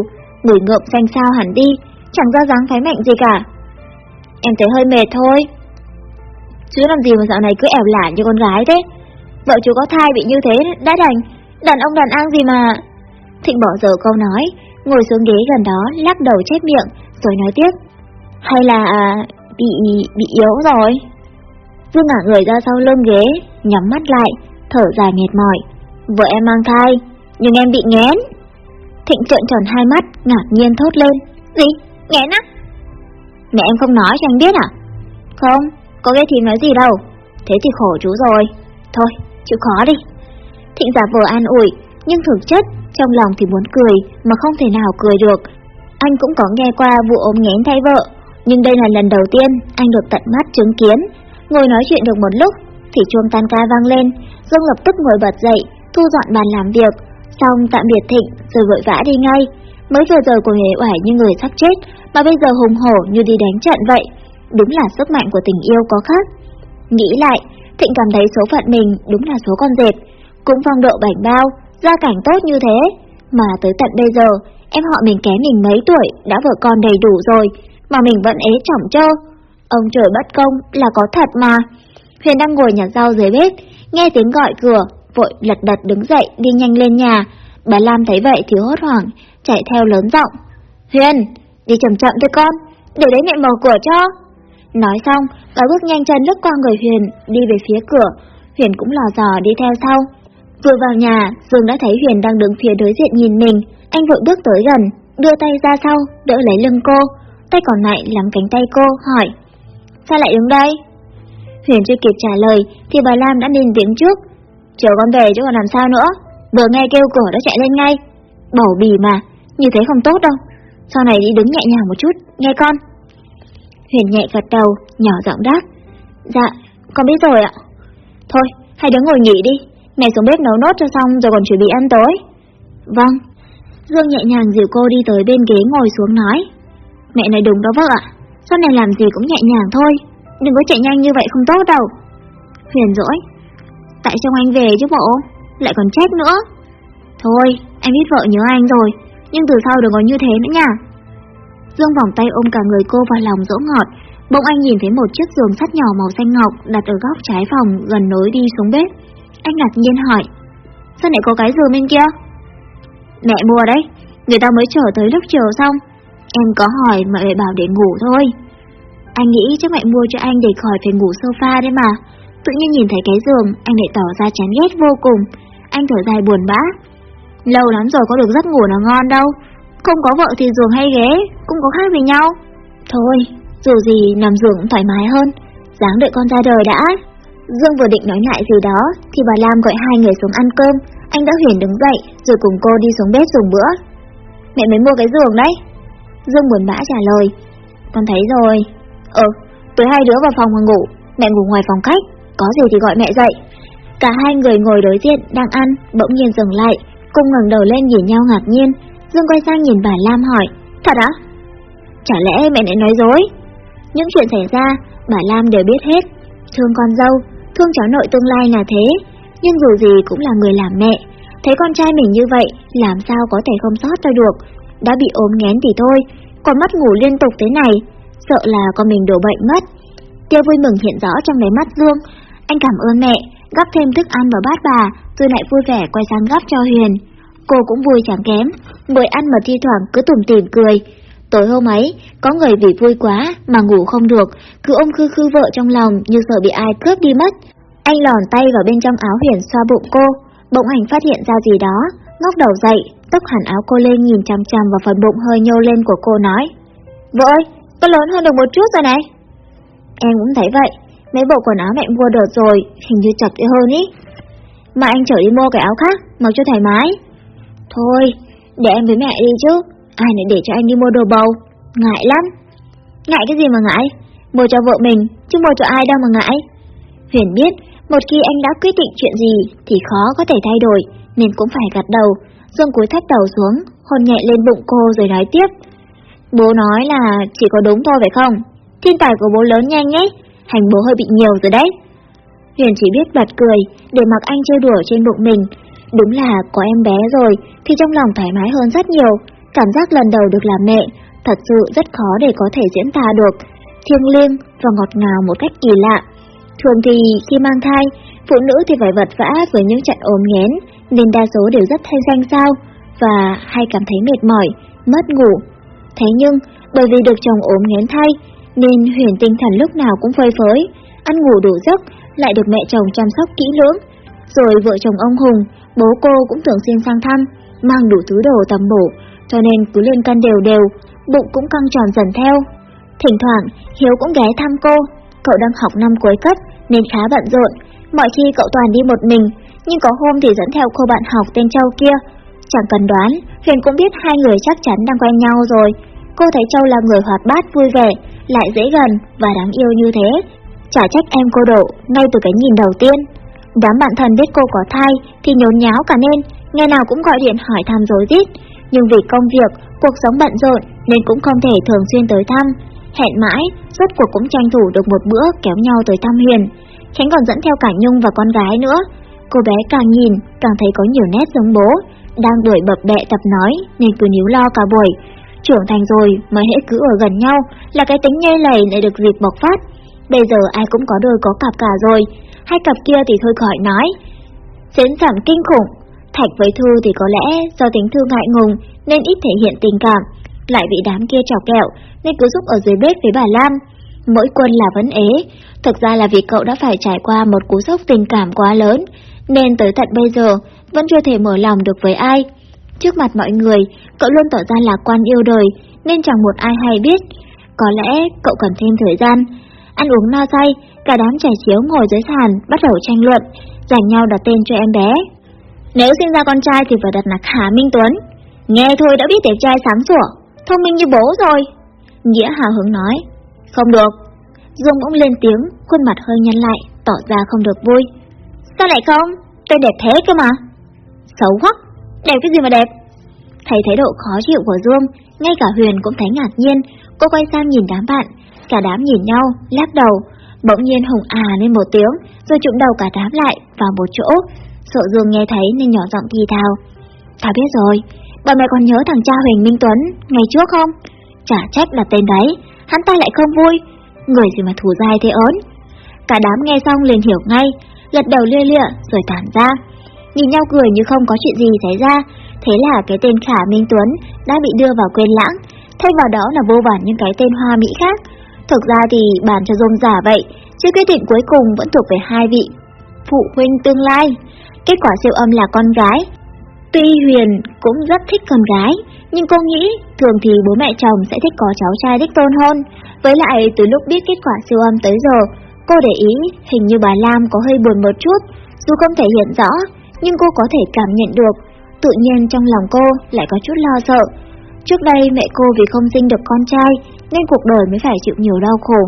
người ngợm xanh sao hẳn đi, chẳng ra dáng phái mạnh gì cả. Em thấy hơi mệt thôi. Chứ làm gì mà dạo này cứ ẻo lả như con gái thế? Vợ chú có thai bị như thế đã đành, đàn ông đàn an gì mà. Thịnh bỏ dở câu nói, ngồi xuống ghế gần đó, lắc đầu chép miệng, rồi nói tiếp. Hay là à, bị bị yếu rồi? Dương ngả người ra sau lưng ghế, nhắm mắt lại, thở dài mệt mỏi. Vợ em mang thai, nhưng em bị nghén. Thịnh trợn tròn hai mắt, ngạc nhiên thốt lên. Gì? Nghén á? Mẹ em không nói cho anh biết à? Không, có nghe thì nói gì đâu. Thế thì khổ chú rồi. Thôi, chịu khó đi. Thịnh giả vờ an ủi, nhưng thực chất, trong lòng thì muốn cười, mà không thể nào cười được. Anh cũng có nghe qua vụ ốm nghén thay vợ, nhưng đây là lần đầu tiên anh được tận mắt chứng kiến. Ngồi nói chuyện được một lúc, thì chuông tan ca vang lên, Dương lập tức ngồi bật dậy, thu dọn bàn làm việc, xong tạm biệt Thịnh rồi vội vã đi ngay. Mới vừa rồi của nghề oải như người sắp chết, mà bây giờ hùng hổ như đi đánh trận vậy. Đúng là sức mạnh của tình yêu có khác. Nghĩ lại, Thịnh cảm thấy số phận mình đúng là số con dệt, cũng phong độ bảnh bao, gia cảnh tốt như thế. Mà tới tận bây giờ, em họ mình kém mình mấy tuổi, đã vợ con đầy đủ rồi, mà mình vẫn ế chỏng cho. Ông trời bất công là có thật mà. Huyền đang ngồi nhặt rau dưới bếp, nghe tiếng gọi cửa, vội lật đật đứng dậy đi nhanh lên nhà. Bà Lam thấy vậy thì hốt hoảng, chạy theo lớn giọng. Huyền, đi chậm chậm thôi con, để đấy mẹ mở cửa cho. Nói xong, bà bước nhanh chân lướt qua người Huyền, đi về phía cửa. Huyền cũng lò dò đi theo sau. Vừa vào nhà, Dương đã thấy Huyền đang đứng phía đối diện nhìn mình. Anh vội bước tới gần, đưa tay ra sau, đỡ lấy lưng cô. Tay còn lại nắm cánh tay cô, hỏi. Sao lại đứng đây? Huyền chưa kịp trả lời, thì bà Lam đã lên tiếng trước. Chờ con về chứ còn làm sao nữa. Vừa nghe kêu cửa đã chạy lên ngay. Bầu bì mà, như thế không tốt đâu. Sau này đi đứng nhẹ nhàng một chút, nghe con. Huyền nhẹ gật đầu, nhỏ giọng đáp. Dạ, con biết rồi ạ. Thôi, hai đứa ngồi nghỉ đi, mẹ xuống bếp nấu nốt cho xong rồi còn chuẩn bị ăn tối. Vâng. Dương nhẹ nhàng dìu cô đi tới bên ghế ngồi xuống nói. Mẹ nói đúng đó vợ ạ, sau này làm gì cũng nhẹ nhàng thôi, đừng có chạy nhanh như vậy không tốt đâu. Huyền dỗi. Tại sao anh về chứ bộ, lại còn trách nữa. Thôi, anh biết vợ nhớ anh rồi, nhưng từ sau đừng có như thế nữa nha. Dương vòng tay ôm cả người cô vào lòng dỗ ngọt, bỗng anh nhìn thấy một chiếc giường sắt nhỏ màu xanh ngọc đặt ở góc trái phòng gần nối đi xuống bếp. Anh ngạc nhiên hỏi, sao lại có cái giường bên kia? Mẹ mua đấy, người ta mới trở tới lúc chiều xong. Em có hỏi mà mẹ bảo để ngủ thôi. Anh nghĩ chắc mẹ mua cho anh để khỏi phải ngủ sofa đấy mà. Tự nhiên nhìn thấy cái giường, anh lại tỏ ra chán ghét vô cùng. Anh thở dài buồn bã. Lâu lắm rồi có được giấc ngủ nào ngon đâu. Không có vợ thì giường hay ghế, cũng có khác gì nhau. Thôi, dù gì nằm giường cũng thoải mái hơn. Dáng đợi con ra đời đã. Dương vừa định nói lại gì đó, thì bà Lam gọi hai người xuống ăn cơm. Anh đã huyền đứng dậy, rồi cùng cô đi xuống bếp dùng bữa. Mẹ mới mua cái giường đấy. Dương buồn bã trả lời. Con thấy rồi. Ừ, tối hai đứa vào phòng mà ngủ, mẹ ngủ ngoài phòng khách, có gì thì gọi mẹ dậy. Cả hai người ngồi đối diện, đang ăn, bỗng nhiên dừng lại, cùng ngẩng đầu lên nhìn nhau ngạc nhiên. Dương quay sang nhìn bà Lam hỏi, thật á? Chả lẽ mẹ lại nói dối? Những chuyện xảy ra, bà Lam đều biết hết. Thương con dâu, thương cháu nội tương lai là thế, nhưng dù gì cũng là người làm mẹ. Thấy con trai mình như vậy, làm sao có thể không sót cho được. Đã bị ốm nghén thì thôi, còn mất ngủ liên tục thế này, sợ là con mình đổ bệnh mất. Tiêu vui mừng hiện rõ trong đáy mắt Dương. Anh cảm ơn mẹ, gắp thêm thức ăn vào bát bà, rồi lại vui vẻ quay sang gắp cho Huyền. Cô cũng vui chẳng kém, ngồi ăn mà thi thoảng cứ tủm tỉm cười. Tối hôm ấy, có người vì vui quá mà ngủ không được, cứ ôm khư khư vợ trong lòng như sợ bị ai cướp đi mất. Anh lòn tay vào bên trong áo Huyền xoa bụng cô, bỗng ảnh phát hiện ra gì đó, ngóc đầu dậy, tóc hẳn áo cô lên nhìn chằm chằm vào phần bụng hơi nhô lên của cô nói. Vợ ơi, có lớn hơn được một chút rồi này. Em cũng thấy vậy, mấy bộ quần áo mẹ mua đợt rồi, hình như chặt hơn ý. Mà anh trở đi mua cái áo khác, mặc cho thoải mái. Thôi, để em với mẹ đi chứ, ai lại để cho anh đi mua đồ bầu, ngại lắm. Ngại cái gì mà ngại, mua cho vợ mình, chứ mua cho ai đâu mà ngại. Huyền biết, một khi anh đã quyết định chuyện gì thì khó có thể thay đổi, nên cũng phải gật đầu. Dương cúi thấp đầu xuống, hôn nhẹ lên bụng cô rồi nói tiếp. Bố nói là chỉ có đúng thôi phải không? Thiên tài của bố lớn nhanh nhé, hành bố hơi bị nhiều rồi đấy. Huyền chỉ biết bật cười, để mặc anh chơi đùa trên bụng mình. Đúng là có em bé rồi thì trong lòng thoải mái hơn rất nhiều, cảm giác lần đầu được làm mẹ, thật sự rất khó để có thể diễn tả được, thiêng liêng và ngọt ngào một cách kỳ lạ. Thường thì khi mang thai, phụ nữ thì phải vật vã với những trận ốm nghén, nên đa số đều rất thay danh sao và hay cảm thấy mệt mỏi, mất ngủ. Thế nhưng, bởi vì được chồng ốm nghén thay, nên Huyền tinh thần lúc nào cũng phơi phới, ăn ngủ đủ giấc, lại được mẹ chồng chăm sóc kỹ lưỡng. Rồi vợ chồng ông Hùng, bố cô cũng thường xuyên sang thăm, mang đủ thứ đồ tầm bổ, cho nên cứ lên cân đều đều, bụng cũng căng tròn dần theo. Thỉnh thoảng, Hiếu cũng ghé thăm cô, cậu đang học năm cuối cấp nên khá bận rộn, mọi khi cậu toàn đi một mình, nhưng có hôm thì dẫn theo cô bạn học tên Châu kia. Chẳng cần đoán, Huyền cũng biết hai người chắc chắn đang quen nhau rồi. Cô thấy Châu là người hoạt bát vui vẻ, lại dễ gần và đáng yêu như thế. Chả trách em cô độ ngay từ cái nhìn đầu tiên. Đám bạn thân biết cô có thai thì nhốn nháo cả nên, ngày nào cũng gọi điện hỏi thăm rối rít. Nhưng vì công việc, cuộc sống bận rộn nên cũng không thể thường xuyên tới thăm. Hẹn mãi, rốt cuộc cũng tranh thủ được một bữa kéo nhau tới thăm Huyền. Khánh còn dẫn theo cả Nhung và con gái nữa. Cô bé càng nhìn, càng thấy có nhiều nét giống bố. Đang đuổi bập bẹ tập nói nên cứ níu lo cả buổi. Trưởng thành rồi mới hễ cứ ở gần nhau là cái tính nhây lầy lại được dịp bộc phát. Bây giờ ai cũng có đôi có cặp cả rồi, hai cặp kia thì thôi khỏi nói. Diễn giảm kinh khủng, Thạch với thu thì có lẽ do tính Thư ngại ngùng nên ít thể hiện tình cảm, lại bị đám kia chọc kẹo nên cứ giúp ở dưới bếp với bà Lam. Mỗi quân là vấn ế, thực ra là vì cậu đã phải trải qua một cú sốc tình cảm quá lớn, nên tới tận bây giờ vẫn chưa thể mở lòng được với ai. Trước mặt mọi người, cậu luôn tỏ ra lạc quan yêu đời, nên chẳng một ai hay biết. Có lẽ cậu cần thêm thời gian. Ăn uống no say, cả đám trẻ chiếu ngồi dưới sàn bắt đầu tranh luận, giành nhau đặt tên cho em bé. Nếu sinh ra con trai thì phải đặt là Khả Minh Tuấn. Nghe thôi đã biết đẹp trai sáng sủa, thông minh như bố rồi. Nghĩa hào hứng nói. Không được. Dương cũng lên tiếng, khuôn mặt hơi nhăn lại, tỏ ra không được vui. Sao lại không? tên đẹp thế cơ mà. Xấu quá, đẹp cái gì mà đẹp? Thấy thái độ khó chịu của Dương, ngay cả Huyền cũng thấy ngạc nhiên, cô quay sang nhìn đám bạn, cả đám nhìn nhau, lắc đầu, bỗng nhiên Hùng à lên một tiếng, rồi trụng đầu cả đám lại vào một chỗ, sợ Dương nghe thấy nên nhỏ giọng thì thào. Ta biết rồi, bọn mày còn nhớ thằng cha Huỳnh Minh Tuấn ngày trước không? Chả trách là tên đấy, hắn ta lại không vui, người gì mà thủ dai thế ớn. Cả đám nghe xong liền hiểu ngay, lật đầu lia lịa rồi tản ra. Nhìn nhau cười như không có chuyện gì xảy ra, thế là cái tên Khả Minh Tuấn đã bị đưa vào quên lãng, thay vào đó là vô vàn những cái tên hoa mỹ khác. Thực ra thì bàn cho rôm giả vậy, chứ quyết định cuối cùng vẫn thuộc về hai vị phụ huynh tương lai. Kết quả siêu âm là con gái. Tuy Huyền cũng rất thích con gái, nhưng cô nghĩ thường thì bố mẹ chồng sẽ thích có cháu trai đích tôn hơn. Với lại từ lúc biết kết quả siêu âm tới giờ, cô để ý hình như bà Lam có hơi buồn một chút, dù không thể hiện rõ, nhưng cô có thể cảm nhận được. Tự nhiên trong lòng cô lại có chút lo sợ. Trước đây mẹ cô vì không sinh được con trai nên cuộc đời mới phải chịu nhiều đau khổ.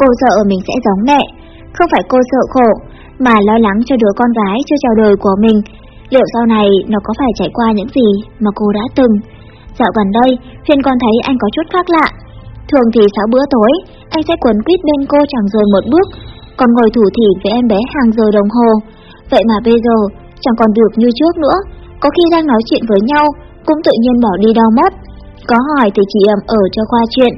Cô sợ mình sẽ giống mẹ, không phải cô sợ khổ, mà lo lắng cho đứa con gái chưa chào đời của mình. Liệu sau này nó có phải trải qua những gì mà cô đã từng? Dạo gần đây, Huyền còn thấy anh có chút khác lạ. Thường thì sáu bữa tối, anh sẽ quấn quýt bên cô chẳng rời một bước, còn ngồi thủ thỉ với em bé hàng giờ đồng hồ. Vậy mà bây giờ, chẳng còn được như trước nữa, có khi đang nói chuyện với nhau, cũng tự nhiên bỏ đi đau mất. Có hỏi thì chị ẩm ở cho qua chuyện.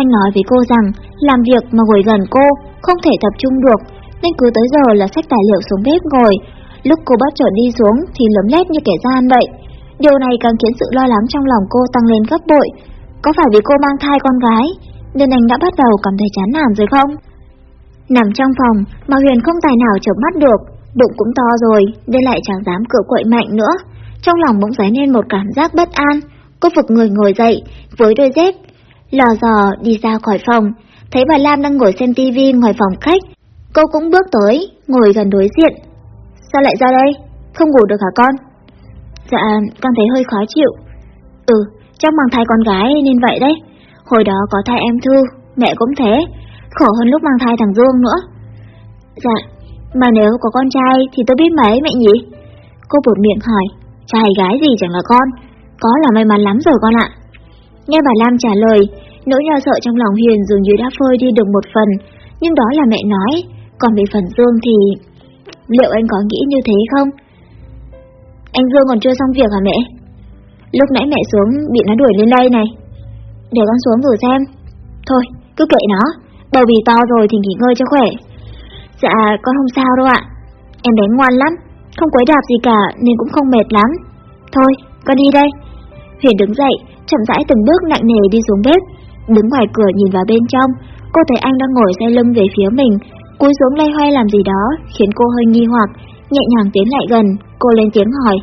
Anh nói với cô rằng, làm việc mà ngồi gần cô, không thể tập trung được, nên cứ tới giờ là xách tài liệu xuống bếp ngồi. Lúc cô bắt trở đi xuống thì lấm lét như kẻ gian vậy. Điều này càng khiến sự lo lắng trong lòng cô tăng lên gấp bội. Có phải vì cô mang thai con gái, nên anh đã bắt đầu cảm thấy chán nản rồi không? Nằm trong phòng mà Huyền không tài nào chợp mắt được, bụng cũng to rồi nên lại chẳng dám cựa quậy mạnh nữa. Trong lòng bỗng dấy lên một cảm giác bất an, cô vực người ngồi dậy với đôi dép, lò dò đi ra khỏi phòng, thấy bà Lam đang ngồi xem tivi ngoài phòng khách. Cô cũng bước tới, ngồi gần đối diện. Sao lại ra đây? Không ngủ được hả con? Dạ, con thấy hơi khó chịu. Ừ, trong mang thai con gái nên vậy đấy. Hồi đó có thai em Thư, mẹ cũng thế, khổ hơn lúc mang thai thằng Dương nữa. Dạ, mà nếu có con trai thì tôi biết mấy mẹ nhỉ? Cô buột miệng hỏi, trai gái gì chẳng là con, có là may mắn lắm rồi con ạ. Nghe bà Lam trả lời, nỗi lo sợ trong lòng Huyền dường như đã phơi đi được một phần, nhưng đó là mẹ nói, còn về phần Dương thì... Liệu anh có nghĩ như thế không? Anh Dương còn chưa xong việc hả mẹ? Lúc nãy mẹ xuống bị nó đuổi lên đây này. Để con xuống thử xem. Thôi, cứ kệ nó, bầu bì to rồi thì nghỉ ngơi cho khỏe. Dạ, con không sao đâu ạ. Em bé ngoan lắm, không quấy đạp gì cả nên cũng không mệt lắm. Thôi, con đi đây. Huyền đứng dậy, chậm rãi từng bước nặng nề đi xuống bếp. Đứng ngoài cửa nhìn vào bên trong, cô thấy anh đang ngồi xoay lưng về phía mình, cúi xuống lay hoay làm gì đó, khiến cô hơi nghi hoặc, nhẹ nhàng tiến lại gần, cô lên tiếng hỏi.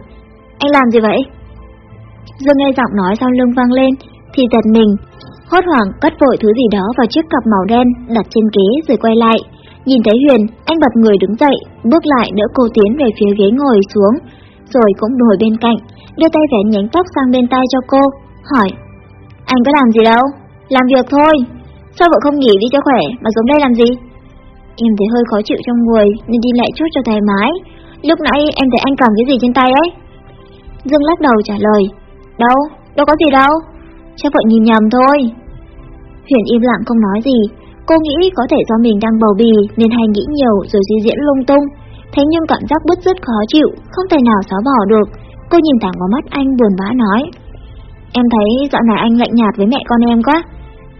Anh làm gì vậy? Dương nghe giọng nói sau lưng vang lên, thì giật mình, hốt hoảng cất vội thứ gì đó vào chiếc cặp màu đen đặt trên ghế rồi quay lại. Nhìn thấy Huyền, anh bật người đứng dậy, bước lại đỡ cô tiến về phía ghế ngồi xuống, rồi cũng ngồi bên cạnh, đưa tay vén nhánh tóc sang bên tay cho cô, hỏi. Anh có làm gì đâu, làm việc thôi, sao vợ không nghỉ đi cho khỏe mà xuống đây làm gì? Em thấy hơi khó chịu trong người nên đi lại chút cho thoải mái, lúc nãy em thấy anh cầm cái gì trên tay ấy. Dương lắc đầu trả lời, đâu, đâu có gì đâu, chắc vợ nhìn nhầm thôi. Huyền im lặng không nói gì, cô nghĩ có thể do mình đang bầu bì nên hay nghĩ nhiều rồi di diễn lung tung, thế nhưng cảm giác bứt rứt khó chịu, không thể nào xóa bỏ được. Cô nhìn thẳng vào mắt anh buồn bã nói, Em thấy dạo này anh lạnh nhạt với mẹ con em quá.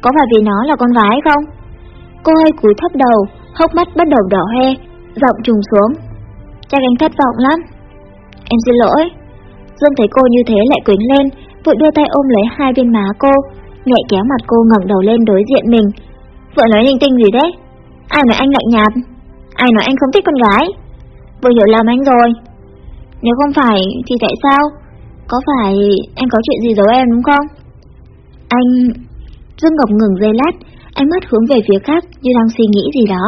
Có phải vì nó là con gái không? Cô hơi cúi thấp đầu, Hốc mắt bắt đầu đỏ hoe, Giọng trùng xuống. Chắc anh thất vọng lắm. Em xin lỗi. Dương thấy cô như thế lại quýnh lên, Vội đưa tay ôm lấy hai bên má cô, Nhẹ kéo mặt cô ngẩng đầu lên đối diện mình. Vợ nói linh tinh gì đấy? Ai nói anh lạnh nhạt? Ai nói anh không thích con gái? Vợ hiểu lầm anh rồi. Nếu không phải thì tại sao? Có phải anh có chuyện gì giấu em đúng không? Anh... Dương Ngọc ngừng giây lát, ánh mắt hướng về phía khác như đang suy nghĩ gì đó.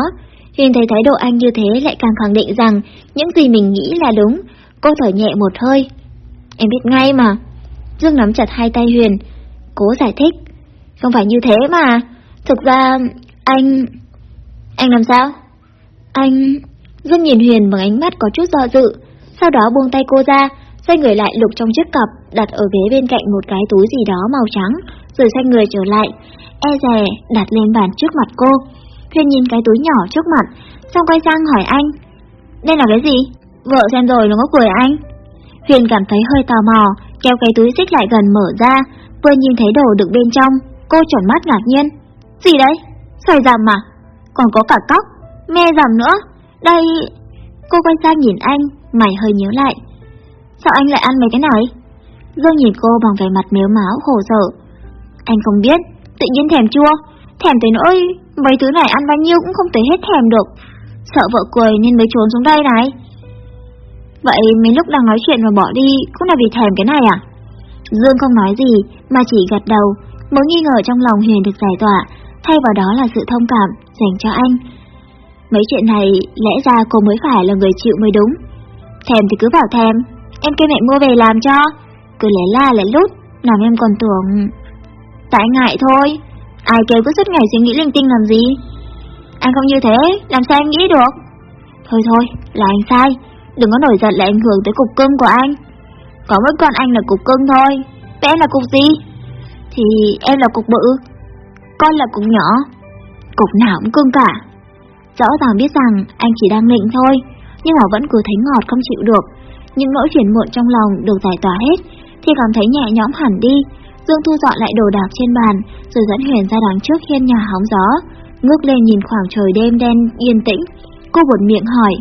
Huyền thấy thái độ anh như thế lại càng khẳng định rằng những gì mình nghĩ là đúng. Cô thở nhẹ một hơi. Em biết ngay mà. Dương nắm chặt hai tay Huyền, cố giải thích. Không phải như thế mà. Thực ra, anh... Anh làm sao? Anh... Dương nhìn Huyền bằng ánh mắt có chút do dự, sau đó buông tay cô ra, xoay người lại lục trong chiếc cặp, đặt ở ghế bên cạnh một cái túi gì đó màu trắng, rồi xoay người trở lại, e rè đặt lên bàn trước mặt cô. Huyền nhìn cái túi nhỏ trước mặt, xong quay sang hỏi anh, đây là cái gì? Vợ xem rồi nó có cười anh. Huyền cảm thấy hơi tò mò, kéo cái túi xích lại gần mở ra, vừa nhìn thấy đồ đựng bên trong, cô tròn mắt ngạc nhiên. Gì đấy? Xoài rằm mà? Còn có cả cóc, me rằm nữa. Đây... Cô quay sang nhìn anh, mày hơi nhớ lại. Sao anh lại ăn mấy cái này? Dương nhìn cô bằng vẻ mặt mếu máu khổ sở. Anh không biết, tự nhiên thèm chua, thèm tới nỗi mấy thứ này ăn bao nhiêu cũng không tới hết thèm được. Sợ vợ cười nên mới trốn xuống đây này. Vậy mấy lúc đang nói chuyện mà bỏ đi cũng là vì thèm cái này à? Dương không nói gì mà chỉ gật đầu, mối nghi ngờ trong lòng Huyền được giải tỏa, thay vào đó là sự thông cảm dành cho anh. Mấy chuyện này lẽ ra cô mới phải là người chịu mới đúng. Thèm thì cứ bảo thèm, Em kêu mẹ mua về làm cho. Cứ lẽ la lẽ lút, Làm em còn tưởng Tại ngại thôi. Ai kêu cứ suốt ngày suy nghĩ linh tinh làm gì? Anh không như thế, Làm sao em nghĩ được? Thôi thôi, là anh sai. Đừng có nổi giận lại ảnh hưởng tới cục cưng của anh. Có mỗi con anh là cục cưng thôi. Vậy em là cục gì? Thì em là cục bự. Con là cục nhỏ. Cục nào cũng cưng cả. Rõ ràng biết rằng anh chỉ đang nịnh thôi, Nhưng mà vẫn cứ thấy ngọt không chịu được những nỗi phiền muộn trong lòng được giải tỏa hết, thì cảm thấy nhẹ nhõm hẳn đi. Dương thu dọn lại đồ đạc trên bàn, rồi dẫn Huyền ra đằng trước hiên nhà hóng gió, ngước lên nhìn khoảng trời đêm đen yên tĩnh. Cô buồn miệng hỏi,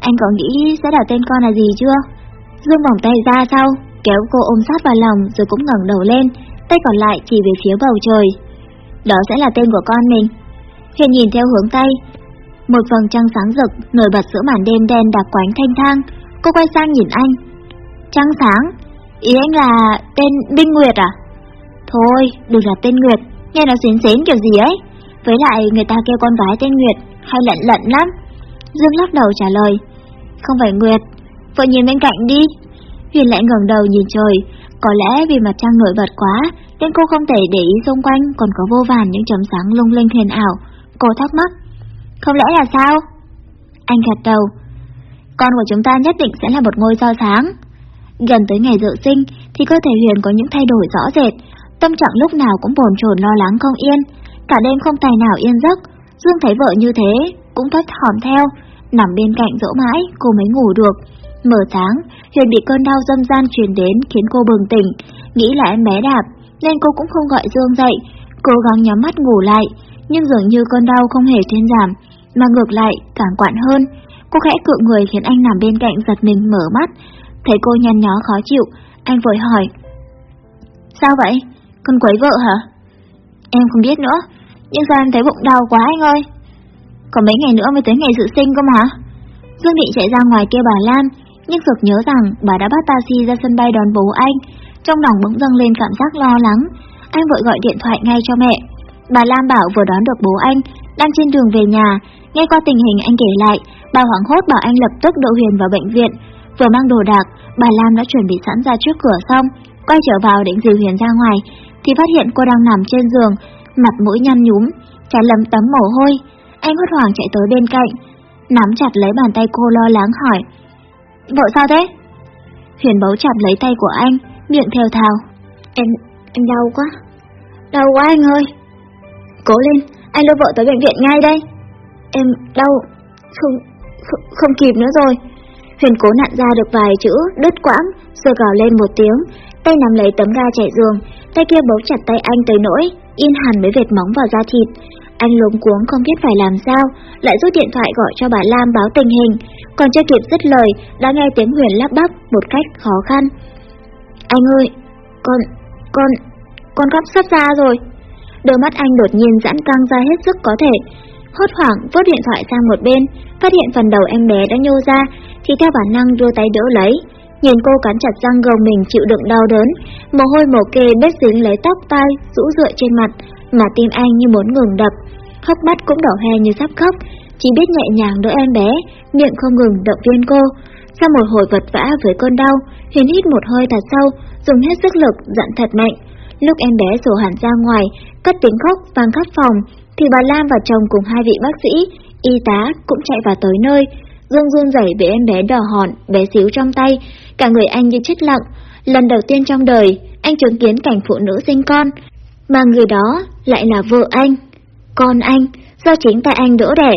anh có nghĩ sẽ đặt tên con là gì chưa? Dương vòng tay ra sau, kéo cô ôm sát vào lòng rồi cũng ngẩng đầu lên, tay còn lại chỉ về phía bầu trời. Đó sẽ là tên của con mình. Huyền nhìn theo hướng tay, một vầng trăng sáng rực nổi bật giữa màn đêm đen đặc quánh thanh thang, Cô quay sang nhìn anh. Trăng sáng? Ý anh là tên Đinh Nguyệt à? Thôi, đừng là tên Nguyệt, nghe nó xến xến kiểu gì ấy. Với lại người ta kêu con gái tên Nguyệt, hay lận lận lắm. Dương lắc đầu trả lời. Không phải Nguyệt, vợ nhìn bên cạnh đi. Huyền lại ngẩng đầu nhìn trời, có lẽ vì mặt trăng nổi bật quá, nên cô không thể để ý xung quanh còn có vô vàn những chấm sáng lung linh huyền ảo. Cô thắc mắc. Không lẽ là sao? Anh gật đầu, con của chúng ta nhất định sẽ là một ngôi sao sáng. Gần tới ngày dự sinh thì cơ thể Huyền có những thay đổi rõ rệt, tâm trạng lúc nào cũng bồn chồn lo lắng không yên, cả đêm không tài nào yên giấc. Dương thấy vợ như thế, cũng thất hòm theo, nằm bên cạnh dỗ mãi cô mới ngủ được. Mở sáng, Huyền bị cơn đau dâm gian truyền đến khiến cô bừng tỉnh, nghĩ là em bé đạp, nên cô cũng không gọi Dương dậy, cố gắng nhắm mắt ngủ lại, nhưng dường như cơn đau không hề thuyên giảm, mà ngược lại càng quặn hơn. Cô khẽ cựa người khiến anh nằm bên cạnh giật mình mở mắt, thấy cô nhăn nhó khó chịu, anh vội hỏi. Sao vậy? Con quấy vợ hả? Em không biết nữa, nhưng sao em thấy bụng đau quá anh ơi? Còn mấy ngày nữa mới tới ngày dự sinh cơ mà. Dương định chạy ra ngoài kêu bà Lan, nhưng sực nhớ rằng bà đã bắt taxi ra sân bay đón bố anh. Trong lòng bỗng dâng lên cảm giác lo lắng, anh vội gọi điện thoại ngay cho mẹ. Bà Lam bảo vừa đón được bố anh, đang trên đường về nhà, nghe qua tình hình anh kể lại, bà hoảng hốt bảo anh lập tức đậu Huyền vào bệnh viện. Vừa mang đồ đạc, bà Lam đã chuẩn bị sẵn ra trước cửa xong, quay trở vào định dìu Huyền ra ngoài, thì phát hiện cô đang nằm trên giường, mặt mũi nhăn nhúm, chán lấm tấm mồ hôi. Anh hốt hoảng chạy tới bên cạnh, nắm chặt lấy bàn tay cô lo lắng hỏi. Vợ sao thế? Huyền bấu chặt lấy tay của anh, miệng theo thào. Em, em đau quá. Đau quá anh ơi. Cố lên, anh đưa vợ tới bệnh viện ngay đây. Em đau, không, không, kịp nữa rồi. Huyền cố nặn ra được vài chữ, đứt quãng, rồi gào lên một tiếng, tay nắm lấy tấm ga chạy giường, tay kia bấu chặt tay anh tới nỗi, in hẳn mấy vệt móng vào da thịt. Anh luống cuống không biết phải làm sao, lại rút điện thoại gọi cho bà Lam báo tình hình, còn chưa kịp dứt lời, đã nghe tiếng Huyền lắp bắp một cách khó khăn. Anh ơi, con, con, con gấp sắp ra rồi. Đôi mắt anh đột nhiên giãn căng ra hết sức có thể. Hốt hoảng vứt điện thoại sang một bên, phát hiện phần đầu em bé đã nhô ra, thì theo bản năng đưa tay đỡ lấy. Nhìn cô cắn chặt răng gồng mình chịu đựng đau đớn, mồ hôi mồ kê bết dính lấy tóc tai, rũ rượi trên mặt, mà tim anh như muốn ngừng đập. Hốc mắt cũng đỏ hoe như sắp khóc, chỉ biết nhẹ nhàng đỡ em bé, miệng không ngừng động viên cô. Sau một hồi vật vã với cơn đau, hiền hít một hơi thật sâu, dùng hết sức lực, dặn thật mạnh. Lúc em bé sổ hẳn ra ngoài, cất tiếng khóc vang khắp phòng, thì bà Lam và chồng cùng hai vị bác sĩ, y tá cũng chạy vào tới nơi. Dương run rẩy bị em bé đỏ hòn, bé xíu trong tay, cả người anh như chết lặng. Lần đầu tiên trong đời, anh chứng kiến cảnh phụ nữ sinh con, mà người đó lại là vợ anh, con anh, do chính tay anh đỡ đẻ.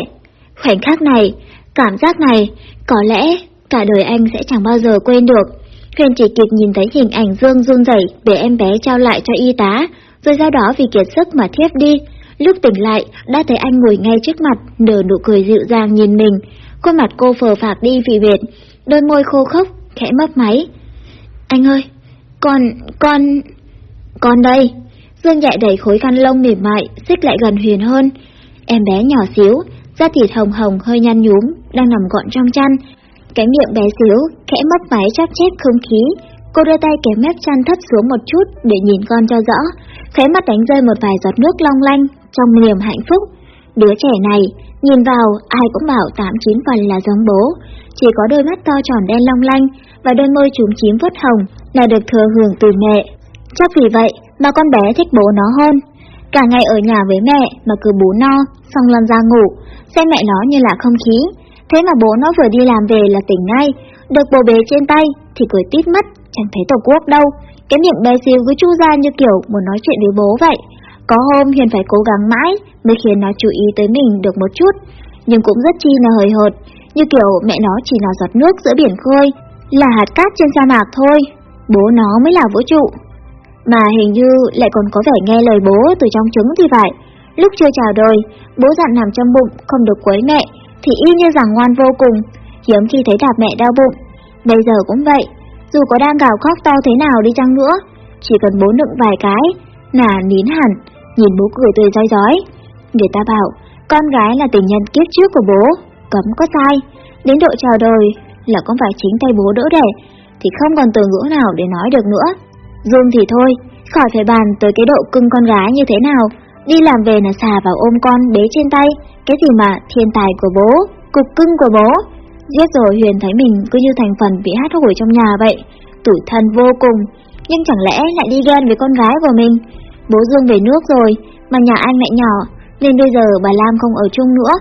Khoảnh khắc này, cảm giác này, có lẽ cả đời anh sẽ chẳng bao giờ quên được. Huyền chỉ kịp nhìn thấy hình ảnh Dương run rẩy để em bé trao lại cho y tá, rồi sau đó vì kiệt sức mà thiếp đi. Lúc tỉnh lại, đã thấy anh ngồi ngay trước mặt, nở nụ cười dịu dàng nhìn mình. Khuôn mặt cô phờ phạc đi vì biệt, đôi môi khô khốc, khẽ mấp máy. Anh ơi, con, con... Con đây. Dương dạy đẩy khối khăn lông mềm mại, xích lại gần Huyền hơn. Em bé nhỏ xíu, da thịt hồng hồng hơi nhăn nhúm, đang nằm gọn trong chăn. Cái miệng bé xíu, khẽ mấp máy chắp chép không khí. Cô đưa tay kéo mép chăn thấp xuống một chút để nhìn con cho rõ. Khẽ mắt đánh rơi một vài giọt nước long lanh, trong niềm hạnh phúc. Đứa trẻ này, nhìn vào ai cũng bảo 8-9 phần là giống bố, chỉ có đôi mắt to tròn đen long lanh và đôi môi trúng chím vớt hồng là được thừa hưởng từ mẹ. Chắc vì vậy mà con bé thích bố nó hơn. Cả ngày ở nhà với mẹ mà cứ bú no, xong lăn ra ngủ, xem mẹ nó như là không khí. Thế mà bố nó vừa đi làm về là tỉnh ngay, được bồ bế trên tay thì cười tít mắt, chẳng thấy tổ quốc đâu. Cái miệng bé xíu cứ chu ra như kiểu muốn nói chuyện với bố vậy. Có hôm Hiền phải cố gắng mãi mới khiến nó chú ý tới mình được một chút, nhưng cũng rất chi là hời hợt, như kiểu mẹ nó chỉ là giọt nước giữa biển khơi, là hạt cát trên sa mạc thôi. Bố nó mới là vũ trụ. Mà hình như lại còn có vẻ nghe lời bố từ trong trứng thì phải. Lúc chưa chào đời, bố dặn nằm trong bụng không được quấy mẹ, thì y như rằng ngoan vô cùng, hiếm khi thấy đạp mẹ đau bụng. Bây giờ cũng vậy, dù có đang gào khóc to thế nào đi chăng nữa, chỉ cần bố nựng vài cái, là nín hẳn, nhìn bố cười tươi rói rói. Người ta bảo, con gái là tình nhân kiếp trước của bố, cấm có sai, đến độ chào đời là cũng phải chính tay bố đỡ đẻ, thì không còn từ ngữ nào để nói được nữa. Dung thì thôi, khỏi phải bàn tới cái độ cưng con gái như thế nào, đi làm về là xà vào ôm con bế trên tay, cái gì mà thiên tài của bố, cục cưng của bố. Giết rồi Huyền thấy mình cứ như thành phần bị hát hủi trong nhà vậy, tủi thân vô cùng, nhưng chẳng lẽ lại đi ghen với con gái của mình. Bố Dương về nước rồi, mà nhà anh lại nhỏ, nên bây giờ bà Lam không ở chung nữa,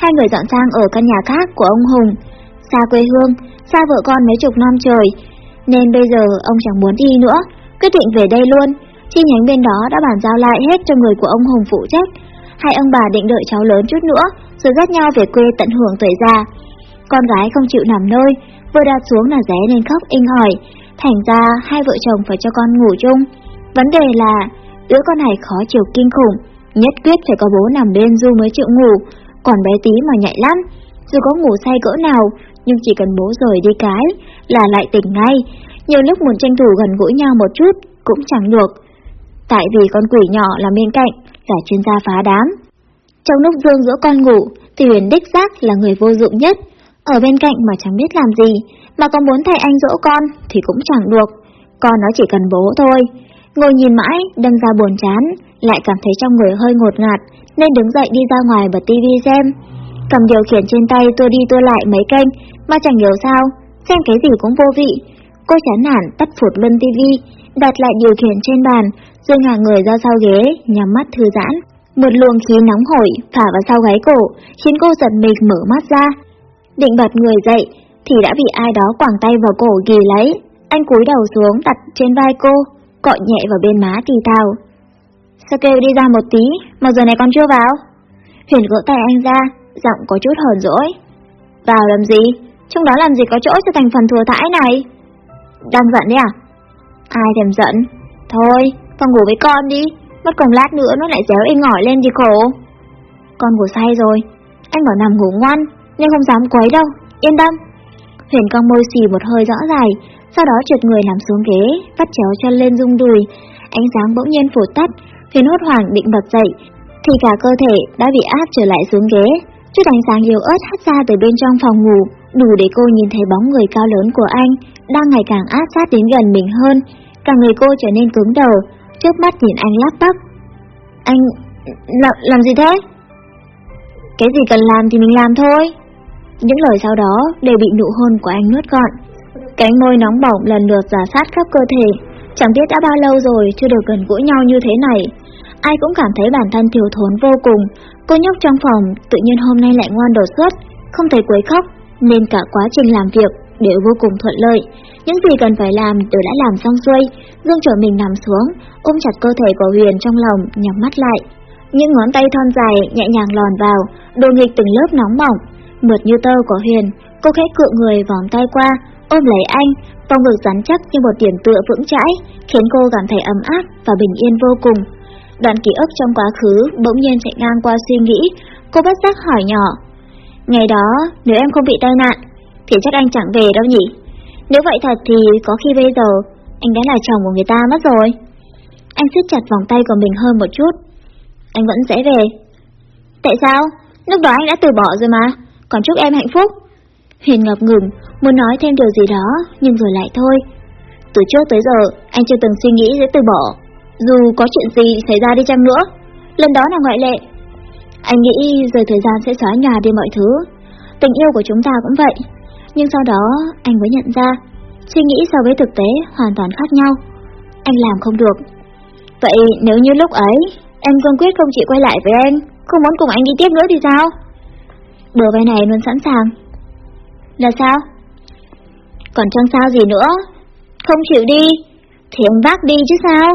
hai người dọn sang ở căn nhà khác của ông Hùng. Xa quê hương, xa vợ con mấy chục năm trời, nên bây giờ ông chẳng muốn đi nữa, quyết định về đây luôn. Chi nhánh bên đó đã bàn giao lại hết cho người của ông Hùng phụ trách. Hai ông bà định đợi cháu lớn chút nữa, rồi dắt nhau về quê tận hưởng tuổi già. Con gái không chịu nằm nơi, vừa đặt xuống là ré nên khóc inh ỏi, thành ra hai vợ chồng phải cho con ngủ chung. Vấn đề là đứa con này khó chịu kinh khủng, nhất quyết phải có bố nằm bên Du mới chịu ngủ, còn bé tí mà nhạy lắm, dù có ngủ say cỡ nào, nhưng chỉ cần bố rời đi cái là lại tỉnh ngay, nhiều lúc muốn tranh thủ gần gũi nhau một chút cũng chẳng được. Tại vì con quỷ nhỏ là bên cạnh là chuyên gia phá đám. Trong lúc Dương giữa con ngủ thì Huyền đích xác là người vô dụng nhất, ở bên cạnh mà chẳng biết làm gì, mà còn muốn thầy anh dỗ con thì cũng chẳng được, con nó chỉ cần bố thôi. Ngồi nhìn mãi, đâm ra buồn chán, lại cảm thấy trong người hơi ngột ngạt, nên đứng dậy đi ra ngoài bật tivi xem. Cầm điều khiển trên tay tua đi tua lại mấy kênh, mà chẳng hiểu sao, xem cái gì cũng vô vị. Cô chán nản tắt phụt luôn tivi, đặt lại điều khiển trên bàn, rồi ngả người ra sau ghế, nhắm mắt thư giãn. Một luồng khí nóng hổi phả vào sau gáy cổ, khiến cô giật mình mở mắt ra. Định bật người dậy, thì đã bị ai đó quảng tay vào cổ ghì lấy. Anh cúi đầu xuống đặt trên vai cô, cọ nhẹ vào bên má tì tào. Sao kêu đi ra một tí, mà giờ này con chưa vào? Huyền gỡ tay anh ra, giọng có chút hờn dỗi. Vào làm gì? Trong đó làm gì có chỗ cho thành phần thừa thãi này? Đang giận đấy à? Ai thèm giận? Thôi, con ngủ với con đi, mất còn lát nữa nó lại déo inh ngỏi lên thì khổ. Con ngủ say rồi, anh bảo nằm ngủ ngoan, nhưng không dám quấy đâu, yên tâm. Huyền cong môi xì một hơi rõ dài, sau đó trượt người nằm xuống ghế, vắt chéo chân lên rung đùi. Ánh sáng bỗng nhiên phủ tắt, Huyền hốt hoảng định bật dậy, thì cả cơ thể đã bị áp trở lại xuống ghế. Chút ánh sáng yếu ớt hắt ra từ bên trong phòng ngủ, đủ để cô nhìn thấy bóng người cao lớn của anh, đang ngày càng áp sát đến gần mình hơn. Cả người cô trở nên cứng đầu, trước mắt nhìn anh lắp bắp. Anh... làm, làm gì thế? Cái gì cần làm thì mình làm thôi. Những lời sau đó đều bị nụ hôn của anh nuốt gọn. Cánh môi nóng bỏng lần lượt giả sát khắp cơ thể. Chẳng biết đã bao lâu rồi chưa được gần gũi nhau như thế này. Ai cũng cảm thấy bản thân thiếu thốn vô cùng. Cô nhóc trong phòng tự nhiên hôm nay lại ngoan đột xuất, không thấy quấy khóc, nên cả quá trình làm việc đều vô cùng thuận lợi. Những gì cần phải làm đều đã làm xong xuôi. Dương trở mình nằm xuống, ôm chặt cơ thể của Huyền trong lòng, nhắm mắt lại. Những ngón tay thon dài nhẹ nhàng lòn vào, đồ nghịch từng lớp nóng bỏng, mượt như tơ của Huyền. Cô khẽ cựa người vòng tay qua, ôm lấy anh, vòng ngực rắn chắc như một điểm tựa vững chãi, khiến cô cảm thấy ấm áp và bình yên vô cùng. Đoạn ký ức trong quá khứ bỗng nhiên chạy ngang qua suy nghĩ, cô bất giác hỏi nhỏ. Ngày đó, nếu em không bị tai nạn, thì chắc anh chẳng về đâu nhỉ? Nếu vậy thật thì có khi bây giờ anh đã là chồng của người ta mất rồi. Anh siết chặt vòng tay của mình hơn một chút. Anh vẫn sẽ về. Tại sao? Lúc đó anh đã từ bỏ rồi mà. Còn chúc em hạnh phúc. Huyền ngập ngừng, muốn nói thêm điều gì đó, nhưng rồi lại thôi. Từ trước tới giờ, anh chưa từng suy nghĩ sẽ từ bỏ. Dù có chuyện gì xảy ra đi chăng nữa, lần đó là ngoại lệ. Anh nghĩ rồi thời gian sẽ xóa nhòa đi mọi thứ. Tình yêu của chúng ta cũng vậy. Nhưng sau đó, anh mới nhận ra, suy nghĩ so với thực tế hoàn toàn khác nhau. Anh làm không được. Vậy nếu như lúc ấy, em cương quyết không chịu quay lại với anh, không muốn cùng anh đi tiếp nữa thì sao? Bờ vai này luôn sẵn sàng. Là sao? Còn chẳng sao gì nữa. Không chịu đi, thì ông vác đi chứ sao?